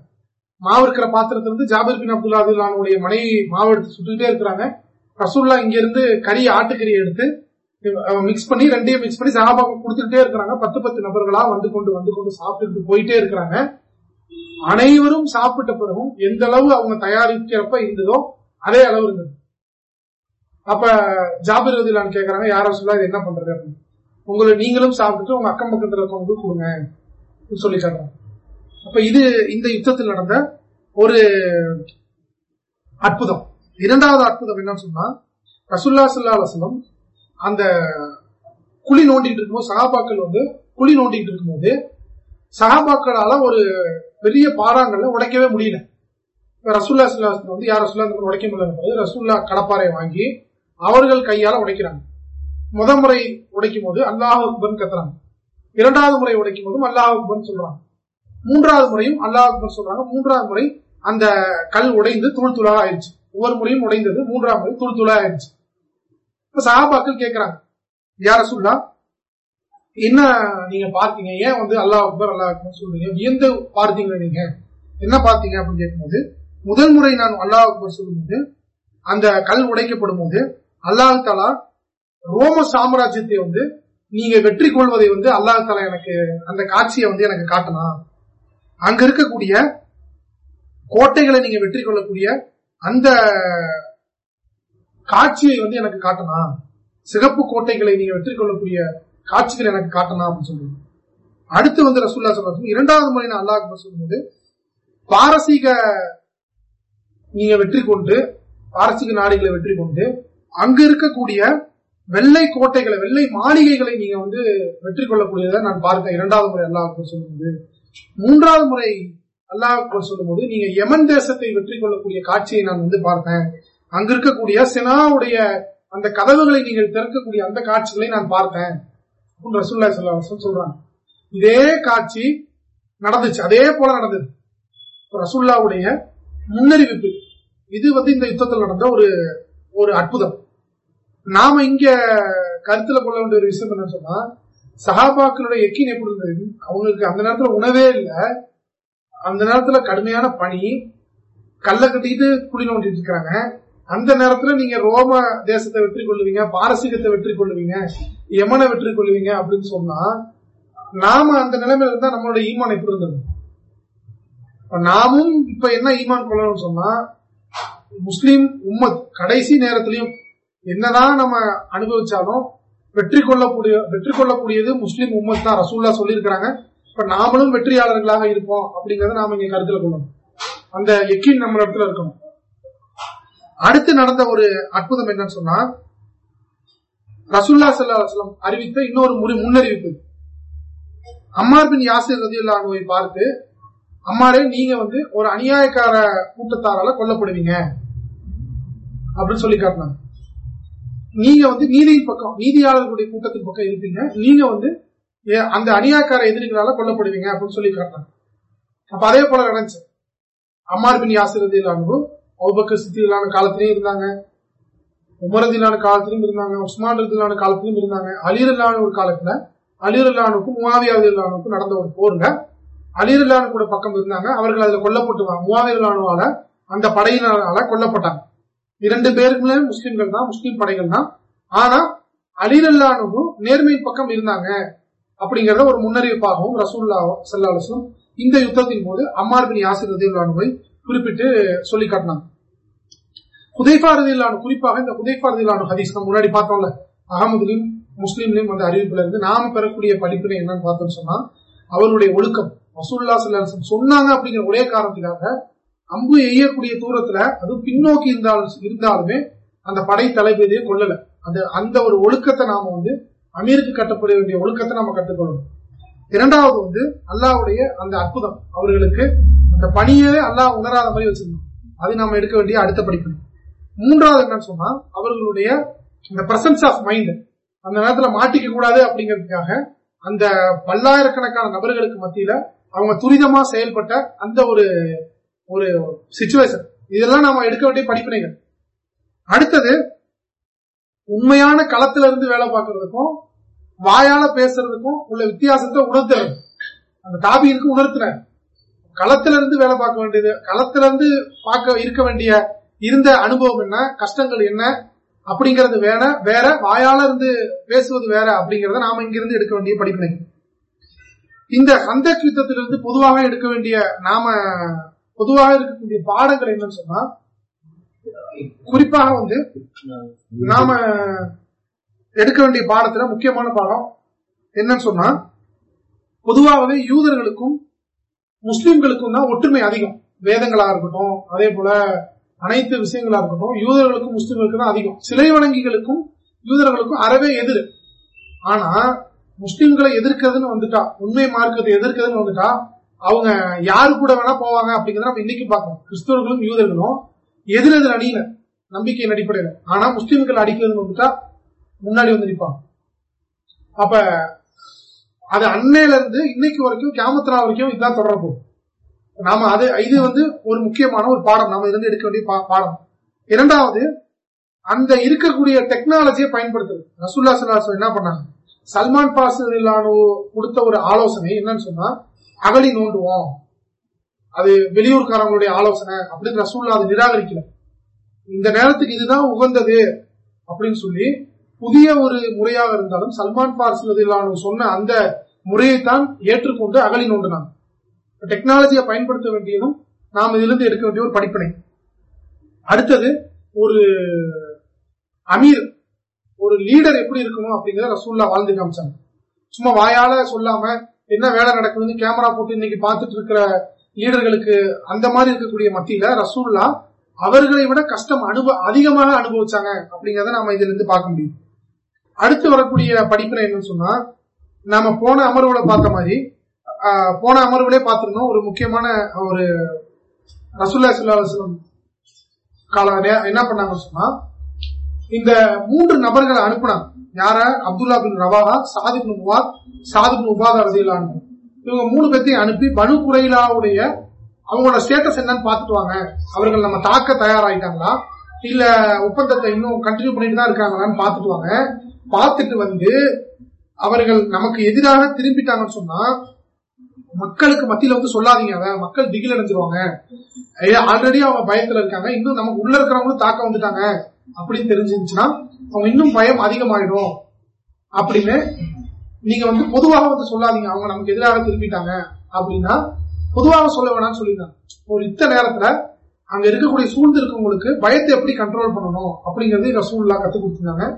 மாவு இருக்கிற பாத்திரத்துல இருந்து ஜாபிர் பின் அப்துல்லா அதுல்லானுடைய மனைவி மாவு எடுத்து சுட்டுட்டே இருக்கிறாங்க. ரசூல்லா இங்க இருந்து கறி ஆட்டுக்கறியை எடுத்து மிக்ஸ் பண்ணி ரெண்டையும் மிக்ஸ் பண்ணி சகாபாக்கம் கொடுத்துட்டே இருக்கிறாங்க. பத்து பத்து நபர்களா வந்து கொண்டு வந்து கொண்டு சாப்பிட்டு போயிட்டே இருக்கிறாங்க. அனைவரும் சாப்பிட்ட பிறகும் எந்த அளவு அவங்க தயாரிக்கிறப்ப இருந்ததோ அதே அளவு இருந்தது. அப்ப ஜாபிர் ரதிலான்னு கேக்குறாங்க யார சொல்ல இது என்ன பண்றது? அப்படின்னு. உங்களை நீங்களும் சாப்பிட்டுட்டு உங்க அக்கம் பக்கத்துல இருக்கவங்களுக்கு கொடுங்க. சொல்லி காட்டுறாங்க அப்ப இது இந்த யுத்தத்தில் நடந்த ஒரு அற்புதம். இரண்டாவது அற்புதம் என்னன்னு சொன்னா ரசுல்லா சுல்லா அலுவலம் அந்த குழி நோண்டிட்டு இருக்கும்போது சகாபாக்கள் வந்து குழி நோண்டிட்டு இருக்கும்போது சகாபாக்களால ஒரு பெரிய பாறாங்கல்ல உடைக்கவே முடியல. ரசூல்லா சிலாசன் வந்து யார் ரசூல்லா உடைக்க முடியல? ரசூல்லா கடப்பாறை வாங்கி அவர்கள் கையால உடைக்கிறாங்க. முத முறை உடைக்கும் போது அல்லாஹ் அக்பன் கத்துறாங்க. இரண்டாவது முறை உடைக்கும் போதும் அல்லாஹ் அக்பர் சொல்றாங்க. மூன்றாவது முறையும் அல்லாஹ் அக்பர் சொல்றாங்க. மூன்றாவது முறை அந்த கல் உடைந்து தூள் தூளாக ஆயிடுச்சு. ஒவ்வொரு முறையும் உடைந்தது மூன்றாவது முறை தூள் தூளா ஆயிடுச்சு. இப்ப சஹாபாக்கள் கேட்கிறாங்க யார சொல்லா என்ன நீங்க பார்த்தீங்க? ஏன் வந்து அல்லாஹ் அக்பர் அல்லா அக்பர் சொல்றீங்க? வியந்து பார்த்தீங்க நீங்க? என்ன பார்த்தீங்க அப்படின்னு கேட்கும்போது முதல் முறை நான் அல்லாஹ் அக்பர் சொல்லும்போது அந்த கல் உடைக்கப்படும் போது அல்லாஹ் தாலா ரோம சாம்ராஜ்யத்தை வந்து நீங்க வெற்றி கொள்வதை வந்து அல்லாஹ் தாலா எனக்கு அந்த காட்சியை வந்து எனக்கு காட்டலாம் அங்க இருக்கக்கூடிய கோட்டைகளை நீங்க வெற்றி கொள்ளக்கூடிய அந்த காட்சியை வந்து எனக்கு காட்டலாம் சிகப்பு கோட்டைகளை நீங்க வெற்றி கொள்ளக்கூடிய காட்சிகள் எனக்கு காட்டணும் அப்படின்னு சொல்லுங்க அடுத்து வந்து ரசூல்லா சொல்றது இரண்டாவது முறை நான் அல்லாஹ் சொல்லும்போது பாரசீக நீங்க வெற்றி கொண்டு பாரசீக நாடுகளை வெற்றி கொண்டு அங்க இருக்கக்கூடிய வெள்ளை கோட்டைகளை வெள்ளை மாளிகைகளை நீங்க வந்து வெற்றி கொள்ளக்கூடியதை நான் பார்த்தேன் இரண்டாவது முறை அல்லாஹ் சொல்லும்போது. மூன்றாவது முறை அல்லாஹ் சொல்லும்போது நீங்க யமன் தேசத்தை வெற்றி கொள்ளக்கூடிய காட்சியை நான் வந்து பார்த்தேன். அங்க இருக்கக்கூடிய செனாவுடைய அந்த கதவுகளை நீங்கள் திறக்கக்கூடிய அந்த காட்சிகளை நான் பார்த்தேன். ரசூல்லா சொல்றாங்க. இதே காட்சி நடந்துச்சு. அதே போல நடந்தது. ரசுல்லாவுடைய முன்னறிவிப்பு. இது வந்து இந்த யுத்தத்தில் நடந்த ஒரு ஒரு அற்புதம். நாம இங்க கருத்துல கொள்ள வேண்டிய ஒரு விஷயம் என்ன சொன்னா சஹாபாக்களுடைய எக்கின் எப்படி இருந்தது? அவங்களுக்கு அந்த நேரத்துல உணவே இல்லை. அந்த நேரத்துல கடுமையான பனி கல்ல கட்டிட்டு குடி நோண்டிட்டு இருக்கிறாங்க. அந்த நேரத்துல நீங்க ரோம தேசத்தை வெற்றி கொள்ளுவீங்க பாரசீகத்தை வெற்றி கொள்ளுவீங்க எமனை வெற்றி கொள்வீங்க அப்படின்னு சொன்னா நாம அந்த நிலைமையில இருந்தா நம்மளோட ஈமான் எப்படி இருந்தது? நாமும் இப்ப என்ன ஈமான் கொள்ளணும்னு சொன்னா முஸ்லீம் உம்மத் கடைசி நேரத்திலையும் என்னதான் நம்ம அனுபவிச்சாலும் வெற்றி கொள்ளக்கூடிய வெற்றி கொள்ளக்கூடியது முஸ்லீம் உம்மத் தான். ரசூல்லா சொல்லியிருக்கிறாங்க. இப்ப நாமளும் வெற்றியாளர்களாக இருப்போம் அப்படிங்கறத நாம இங்க கருத்துல கொள்ளணும். அந்த எக்கின் நம்ம இடத்துல இருக்கணும். அடுத்து நடந்த ஒரு அற்புதம் என்னன்னு சொன்னா ரசுல்லா சல்லாஹம் அறிவித்த இன்னொரு முறை முன்னறிவிப்பு. அம்மார் பின் யாசிர் ரதி அல்லாஹுவை பார்த்து அம்மாரே நீங்க வந்து ஒரு அநியாயக்கார கூட்டத்தாரால கொல்லப்படுவீங்க. அப்படின்னு சொல்லி காட்டினாங்க. நீங்க வந்து நீதியின் பக்கம் நீதியாளர்களுடைய கூட்டத்தின் பக்கம் இருப்பீங்க. நீங்க வந்து அந்த அநியாயக்கார எதிரிகளால கொல்லப்படுவீங்க அப்படின்னு சொல்லி காட்டினாங்க. அப்ப அதே போல நடந்துச்சு. அம்மார் பின் யாசிர் ரதி அல்லாஹு அவுபக்க சித்திகளான இருந்தாங்க. உமரதிலான காலத்திலும் இருந்தாங்க உஸ்மான் ரதிலான காலத்திலும் இருந்தாங்க. அலிரல்லான ஒரு காலத்துல அலிரல்லானுக்கும் முவாவியாவிலானுக்கும் நடந்த ஒரு போர்ல அலிரல்லானு கூட பக்கம் இருந்தாங்க அவர்கள் அதுல கொல்லப்பட்டுவாங்க. முவாவியலானுவால அந்த படையினரால கொல்லப்பட்டாங்க. இரண்டு பேருக்குமே முஸ்லிம்கள் தான் முஸ்லீம் படைகள் தான். ஆனா அலிரல்லானுக்கும் நேர்மையின் பக்கம் இருந்தாங்க அப்படிங்கறத ஒரு முன்னறிவிப்பாகவும் ரசூல்லா செல்லாலசும் இந்த யுத்தத்தின் போது அம்மார் பின் யாசிர் ரதியுல்லானுவை குறிப்பிட்டு சொல்லி காட்டினாங்க. குதைபாரதியிலான குறிப்பாக இந்த குதைபாரதியிலான ஹதீஸ் நம்ம முன்னாடி பார்த்தோம்ல. அகமதுலையும் முஸ்லீம்லையும் அந்த அறிவிப்புல இருந்து நாம பெறக்கூடிய படிப்பினை என்னன்னு பார்த்தோம்னு சொன்னா அவருடைய ஒழுக்கம். வசூல்லா சிலர் சொன்னாங்க அப்படிங்கிற ஒரே காரணத்துக்காக அம்பு எய்யக்கூடிய தூரத்துல அது பின்னோக்கி இருந்தாலும் இருந்தாலுமே அந்த படை தலைபதியே கொள்ளல அந்த அந்த ஒரு ஒழுக்கத்தை நாம வந்து அமீருக்கு கட்டப்பட வேண்டிய ஒழுக்கத்தை நம்ம கற்றுக்கொள்ளணும். இரண்டாவது வந்து அல்லாவுடைய அந்த அற்புதம். அவர்களுக்கு அந்த பணியே அல்லாஹ் உணராத மாதிரி வச்சிருந்தோம். அது நம்ம எடுக்க வேண்டிய அடுத்த படிப்பு மூன்றாவது என்னன்னு சொன்னா அவர்களுடைய இந்த பிரசன்ஸ் ஆஃப் மைண்ட் அந்த நேரத்துல மாட்டிக்க கூடாது அப்படிங்கிறதுக்காக அந்த பல்லாயிரக்கணக்கான நபர்களுக்கு மத்தியில அவங்க துரிதமா செயல்பட்ட அந்த ஒரு ஒரு சிச்சுவேஷன் இதெல்லாம் நாம எடுக்க வேண்டிய படிப்பினைகள். அடுத்தது உண்மையான களத்துல இருந்து வேலை பார்க்கறதுக்கும் வாயால பேசுறதுக்கும் உள்ள வித்தியாசத்தை உணர்த்துறது. அந்த தாபியிற்கு உணர்த்தினார். களத்துல இருந்து வேலை பார்க்க வேண்டியது களத்துல இருந்து பார்க்க இருக்க வேண்டிய இருந்த அனுபவம் என்ன கஷ்டங்கள் என்ன அப்படிங்கறது வேற வேற வாயால இருந்து பேசுவது வேற அப்படிங்கறத நாம இங்கிருந்து எடுக்க வேண்டிய படிப்பினை. இந்த ஹந்தக் யுத்தத்திலிருந்து பொதுவாக எடுக்க வேண்டிய நாம பொதுவாக இருக்கக்கூடிய பாடங்கள் என்னன்னு சொன்னா குறிப்பாக வந்து நாம எடுக்க வேண்டிய பாடத்துல முக்கியமான பாடம் என்னன்னு சொன்னா பொதுவாகவே யூதர்களுக்கும் முஸ்லிம்களுக்கும் தான் ஒற்றுமை அதிகம். வேதங்களா இருக்கட்டும் அதே போல அனைத்து விஷயங்களா இருக்கட்டும் யூதர்களுக்கும் முஸ்லீம்களுக்கு தான் அதிகம். சிலை வணங்கிகளுக்கும் யூதர்களுக்கும் அறவே எதிர். ஆனா முஸ்லிம்களை எதிர்க்கிறதுன்னு வந்துட்டா உண்மை மார்க்கத்தை எதிர்க்கிறதுன்னு வந்துட்டா அவங்க யாரு கூட வேணா போவாங்க அப்படிங்கறத நம்ம இன்னைக்கு பார்க்கணும். கிறிஸ்தவர்களும் யூதர்களும் எதிரெதிர் அணியில நம்பிக்கையின் அடிப்படையில. ஆனா முஸ்லிம்கள் அடிக்கிறதுன்னு வந்துட்டா முன்னாடி வந்து நிற்பாங்க அப்ப அது அன்னையில இருந்து இன்னைக்கு வரைக்கும் கேமத்ரா வரைக்கும் இதுதான் தொடர நாம அது இது வந்து ஒரு முக்கியமான ஒரு பாடம். நாம இருந்து எடுக்க வேண்டிய பாடம். இரண்டாவது அந்த இருக்கக்கூடிய டெக்னாலஜியை பயன்படுத்துறது. ரசூல்லா சல்லாஸ் என்ன பண்ணாங்க? சல்மான் பாசிலானு கொடுத்த ஒரு ஆலோசனை என்னன்னு சொன்னா அகலி நோண்டுவோம். அது வெளியூர்காரங்களுடைய ஆலோசனை. அப்படின்னு ரசூல்லா அது நிராகரிக்கல. இந்த நேரத்துக்கு இதுதான் உகந்தது அப்படின்னு சொல்லி புதிய ஒரு முறையாக இருந்தாலும் சல்மான் பார்சிலானு சொன்ன அந்த முறையைத்தான் ஏற்றுக்கொண்டு அகழி நோண்டினாங்க. டெக்னாலஜியை பயன்படுத்த வேண்டியதும் நாம் இதிலிருந்து எடுக்க வேண்டிய ஒரு படிப்பினை. அடுத்தது ஒரு அமீர் ஒரு லீடர் எப்படி இருக்கணும் அப்படிங்கறத ரசூல்லா வாழ்ந்து காமிச்சாங்க. சும்மா வாயால சொல்லாம என்ன வேலை நடக்குதுன்னு கேமரா போட்டு இன்னைக்கு பார்த்துட்டு இருக்கிற லீடர்களுக்கு அந்த மாதிரி இருக்கக்கூடிய மத்தியில ரசூல்லா அவர்களை விட கஷ்டம் அனுபவ அதிகமாக அனுபவிச்சாங்க அப்படிங்கறத நாம இதுல இருந்து பார்க்க முடியும். அடுத்து வரக்கூடிய படிப்பினை என்னன்னு சொன்னா நாம போன அமர்வுல பார்த்த மாதிரி போன அமர்வுலே பார்த்துருந்தோம். ஒரு முக்கியமான ஒரு ரசுல்லா சுல்லாசலம் கால என்ன பண்ணாங்க சொன்னா இந்த மூன்று நபர்களை அனுப்புனாங்க. யார? அப்துல்லா பின் ரவாஹா சாதிப் முவாத் சாதிப் உபாதா ரதிலான் இவங்க மூணு பேர்த்தையும் அனுப்பி பனு குறையிலாவுடைய அவங்களோட ஸ்டேட்டஸ் என்னன்னு பாத்துட்டு வாங்க. அவர்கள் நம்ம தாக்க தயாராயிட்டாங்களா? இல்ல ஒப்பந்தத்தை இன்னும் கண்டினியூ பண்ணிட்டு தான் இருக்காங்களான்னு பாத்துட்டு வாங்க. பார்த்துட்டு வந்து அவர்கள் நமக்கு எதிராக திரும்பிட்டாங்கன்னு சொன்னா மக்களுக்கு மத்தியில வந்து சொல்லாதீங்க. மக்கள் திகில் அடைஞ்சிருவாங்க ஆல்ரெடி அவங்க பயத்துல இருக்காங்க. இன்னும் நமக்கு உள்ள இருக்கிறவங்களும் தாக்க வந்துட்டாங்க. அப்படின்னு தெரிஞ்சிருந்துச்சுன்னா அவங்க இன்னும் பயம் அதிகமாயிடும். அப்படின்னு நீங்க வந்து பொதுவாக வந்து சொல்லாதீங்க. அவங்க நமக்கு எதிராக திருப்பிட்டாங்க அப்படின்னா பொதுவாக சொல்ல வேணாம்னு சொல்லியிருந்தாங்க ஒரு இத்த நேரத்துல அங்க இருக்கக்கூடிய சூழ்ந்து இருக்கவங்களுக்கு பயத்தை எப்படி கண்ட்ரோல் பண்ணணும் அப்படிங்கறது ரசூல்லா கத்துக் கொடுத்திருந்தாங்க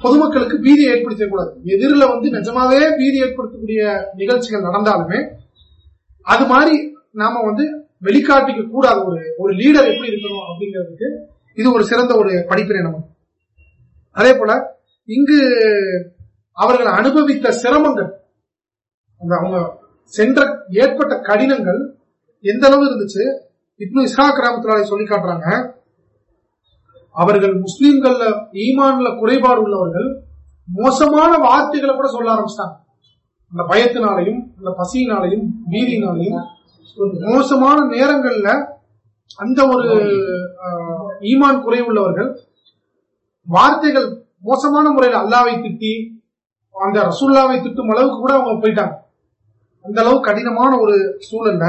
பொதுமக்களுக்கு பீதி ஏற்படுத்தக்கூடாது. எதிரில வந்து நிஜமாவே பீதி ஏற்படுத்தக்கூடிய நிகழ்ச்சிகள் நடந்தாலுமே அது மாதிரி நாம வந்து வெளிக்காட்டிக்க கூடாது. ஒரு ஒரு லீடர் எப்படி இருக்கணும் அப்படிங்கிறதுக்கு இது ஒரு சிறந்த ஒரு படிப்பினை நம்ம அதே போல இங்கு அவர்கள் அனுபவித்த சிரமங்கள் அவங்க சென்ற ஏற்பட்ட கடினங்கள் எந்த அளவு இருந்துச்சு? இப்னு இஸ்ஹா கிராமத்தினாலே சொல்லி காட்டுறாங்க. அவர்கள் முஸ்லீம்கள்ல ஈமான்ல குறைபாடு உள்ளவர்கள் மோசமான வார்த்தைகளை கூட சொல்ல ஆரம்பிச்சிட்டாங்க. அந்த பயத்தினாலையும் அந்த பசியினாலையும் வீதியினாலையும் மோசமான நேரங்கள்ல அந்த ஒரு ஈமான் குறைவுள்ளவர்கள் வார்த்தைகள் மோசமான முறையில் அல்லாவை திட்டி அந்த ரசுல்லாவை திட்டும் அளவுக்கு கூட அவங்க போயிட்டாங்க. அந்த அளவு கடினமான ஒரு சூழல்ல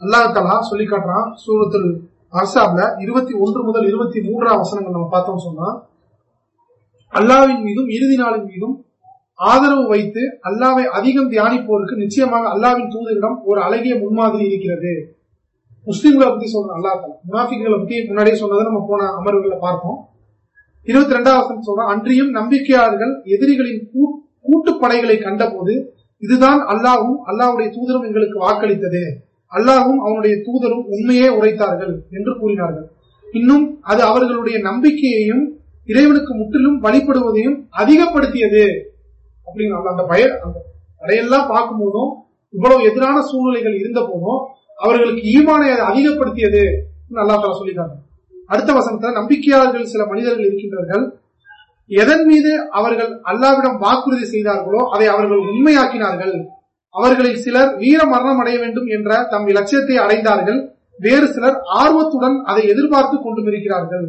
அல்லாஹலா சொல்லி காட்டுறான் சூழத்தில் அரசாப்ல இருபத்தி ஒன்று முதல் இருபத்தி மூன்றாம் வசனங்கள் நம்ம பார்த்தோம் சொன்னா அல்லாவின் மீதும் இறுதி நாளின் மீதும் ஆதரவு வைத்து அல்லாவை அதிகம் தியானிப்போருக்கு நிச்சயமாக அல்லாவின் தூதரிடம் ஒரு அழகிய முன்மாதிரி இருக்கிறது. முஸ்லிம்களை பத்தி சொல்ற அல்லா முனாஃபிகளை பத்தி முன்னாடியே சொன்னதை நம்ம போன அமர்வுகளை பார்த்தோம் இருபத்தி ரெண்டாவது சொல்றோம் அன்றியும் நம்பிக்கையாளர்கள் எதிரிகளின் கூட்டுப்படைகளை கண்டபோது இதுதான் அல்லாவும் அல்லாவுடைய தூதரும் எங்களுக்கு வாக்களித்தது. அல்லாவும் அவனுடைய தூதரும் உண்மையே உரைத்தார்கள் என்று கூறினார்கள். இன்னும் அது அவர்களுடைய நம்பிக்கையையும் இறைவனுக்கு முற்றிலும் வழிபடுவதையும் அதிகப்படுத்தியது. அப்படின்னு அந்த பய அந்த படையெல்லாம் பார்க்கும் போதும் இவ்வளவு எதிரான சூழ்நிலைகள் இருந்த போதும் அவர்களுக்கு ஈமானை அதிகப்படுத்தியது நல்லா தர சொல்லிட்டாங்க அடுத்த வசனத்துல நம்பிக்கையாளர்கள் சில மனிதர்கள் இருக்கின்றார்கள். எதன் மீது அவர்கள் அல்லாவிடம் வாக்குறுதி செய்தார்களோ அதை அவர்கள் உண்மையாக்கினார்கள். அவர்களில் சிலர் வீர மரணம் அடைய வேண்டும் என்ற தம் இலட்சியத்தை அடைந்தார்கள். வேறு சிலர் ஆர்வத்துடன் அதை எதிர்பார்த்து கொண்டும் இருக்கிறார்கள்.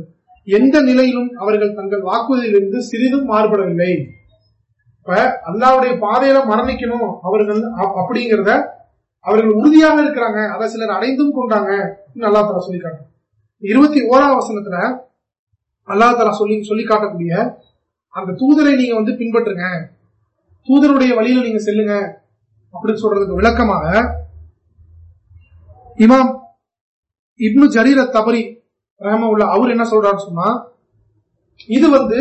எந்த நிலையிலும் அவர்கள் தங்கள் வாக்குறுதியிலிருந்து சிறிதும் மாறுபடவில்லை. இப்ப அல்லாவுடைய பாதையில மரணிக்கணும் அவர்கள் அப்படிங்கிறத அவர்கள் உறுதியாக இருக்கிறாங்க. அதை சிலர் அடைந்தும் கொண்டாங்க. அல்லா தலா சொல்லிக்காங்க இருபத்தி ஓராம் வசனத்துல அல்லா தலா சொல்லி சொல்லி காட்டக்கூடிய அந்த தூதரை நீங்க வந்து பின்பற்றுங்க. தூதருடைய வழியில நீங்க செல்லுங்க அப்படின்னு சொல்றதுக்கு விளக்கமாக இமாம் இப்னு ஜரீர தபரி ரஹம உள்ள அவர் என்ன சொல்றாரு சொன்னா இது வந்து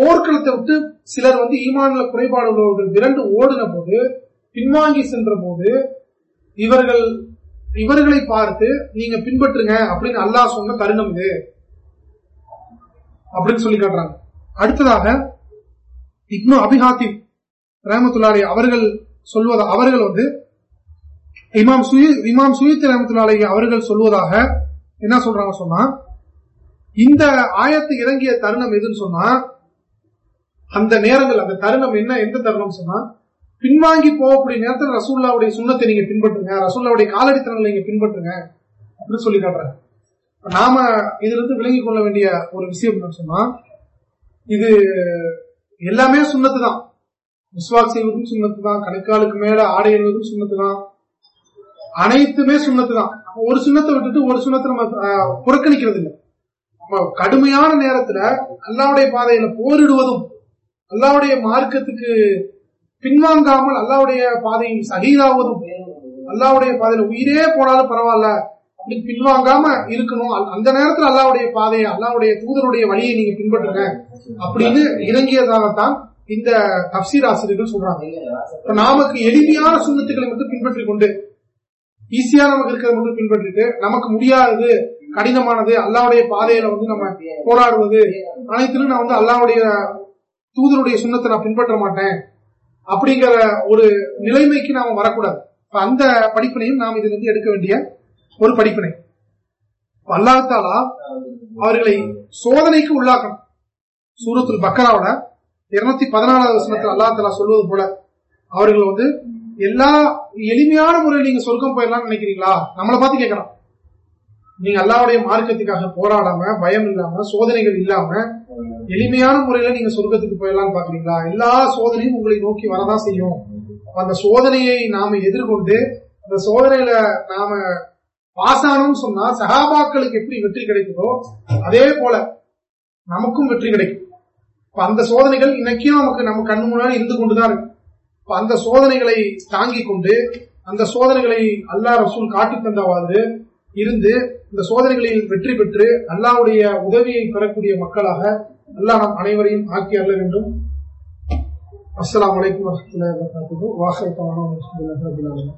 போர்க்களத்தை விட்டு சிலர் வந்து ஈமான்ல குறைபாடு உள்ளவர்கள் விரண்டு ஓடின போது பின்வாங்கி சென்ற போது இவர்கள் இவர்களை பார்த்து நீங்க பின்பற்றுங்க அப்படின்னு அல்லாஹ் சொன்ன தருணம் இது. அப்படின்னு சொல்லி காட்டுறாங்க. அடுத்ததாக இப்னு அபிஹாத்தி ரஹமத்துல்லாரி அவர்கள் சொல்வத அவர்கள் வந்து இமாம் சுயி இமாம் சுயித் ரஹமத்துல்லாஹி அவர்கள் சொல்வதாக என்ன சொல்றாங்க சொன்னா இந்த ஆயத்து இறங்கிய தருணம் எதுன்னு சொன்னா அந்த நேரங்கள் அந்த தருணம் என்ன எந்த தருணம் சொன்னா பின்வாங்கி போகக்கூடிய நேரத்தில் ரசூல்லாவுடைய சுண்ணத்தை நீங்க பின்பற்றுங்க ரசூல்லாவுடைய காலடித்தனங்களை நீங்க பின்பற்றுங்க அப்படின்னு சொல்லி காட்டுறாங்க. நாம இதுல இருந்து விளங்கிக் கொள்ள வேண்டிய ஒரு விஷயம் என்ன சொன்னா இது எல்லாமே சுண்ணத்து தான் விஸ்வாக் செய்வதும் சுண்ணத்து தான் கணைக்காலுக்கு மேல ஆடை எழுவதும் சுண்ணத்து தான் அனைத்துமே சுண்ணத்து தான் ஒரு சுண்ணத்தை விட்டுட்டு ஒரு சுண்ணத்தை நம்ம புறக்கணிக்கிறது இல்லை நம்ம கடுமையான நேரத்துல அல்லாவுடைய பாதையில போரிடுவதும் அல்லாவுடைய மார்க்கத்துக்கு பின்வாங்காமல் அல்லாவுடைய பாதையில் சகிதாவதும் அல்லாவுடைய பாதையில உயிரே போனாலும் பரவாயில்ல அப்படி பின்வாங்காம இருக்கணும். அந்த- அந்த நேரத்துல அல்லாவுடைய பாதையை அல்லாவுடைய தூதருடைய வழியை நீங்க பின்பற்றுங்க அப்படின்னு இறங்கியதாகத்தான் இந்த தப்சீர் ஆசிரியர்கள் சொல்றாங்க. இப்ப எளிமையான சுண்ணத்துக்களை மட்டும் பின்பற்றி கொண்டு ஈஸியா நமக்கு இருக்கிறத மட்டும் பின்பற்றிட்டு நமக்கு முடியாதது கடினமானது அல்லாவுடைய பாதையில வந்து நம்ம போராடுவது அனைத்திலும் நான் வந்து அல்லாவுடைய தூதருடைய சுண்ணத்தை நான் பின்பற்ற மாட்டேன் அப்படிங்கிற ஒரு நிலைமைக்கு நாம வரக்கூடாது. அந்த படிப்பினையும் நாம் இதுல இருந்து எடுக்க வேண்டிய ஒரு படிப்பினை. அல்லாத்தாலா அல்லாஹ் தாலா அவர்களை சோதனைக்கு உள்ளாக்கணும். சூரத்துல் பக்கராவோட இருநூத்தி பதினாலாவது வசனத்தில் அல்லாஹ் தாலா சொல்வது போல அவர்கள் வந்து எல்லா எளிமையான முறையில் நீங்க சொர்க்கம் போயிடலாம்னு நினைக்கிறீங்களா? நம்மளை பார்த்து கேட்கலாம். நீங்க அல்லாவுடைய மார்க்கத்துக்காக போராடாம பயம் இல்லாம சோதனைகள் இல்லாம எளிமையான முறையில நீங்க சொர்க்கத்துக்கு போயிடலாம்னு பாக்குறீங்களா? எல்லா சோதனையும் உங்களை நோக்கி வரதான் செய்யும். அந்த சோதனையை நாம எதிர்கொண்டு அந்த சோதனையில நாம பாஸ் ஆனோம்னு சொன்னா சகாபாக்களுக்கு எப்படி வெற்றி கிடைக்குதோ அதே போல நமக்கும் வெற்றி கிடைக்கும். இப்ப அந்த சோதனைகள் இன்னைக்கும் நமக்கு நம்ம கண்ணு முன்னாடி இருந்து கொண்டுதான் இருக்கு. இப்ப அந்த சோதனைகளை தாங்கிக் கொண்டு அந்த சோதனைகளை அல்லாஹ் ரசூல் காட்டி தந்தவாறு இருந்து இந்த சோதனைகளில் வெற்றி பெற்று அல்லாவுடைய உதவியை பெறக்கூடிய மக்களாக அல்லா நாம் அனைவரையும் ஆக்கி அருள வேண்டும். அஸ்லாம் வலைக்கம் வரமத்துல வபரகாத்துஹு. வாஹிரு தஅவானா அல்ஹம்துலில்லாஹி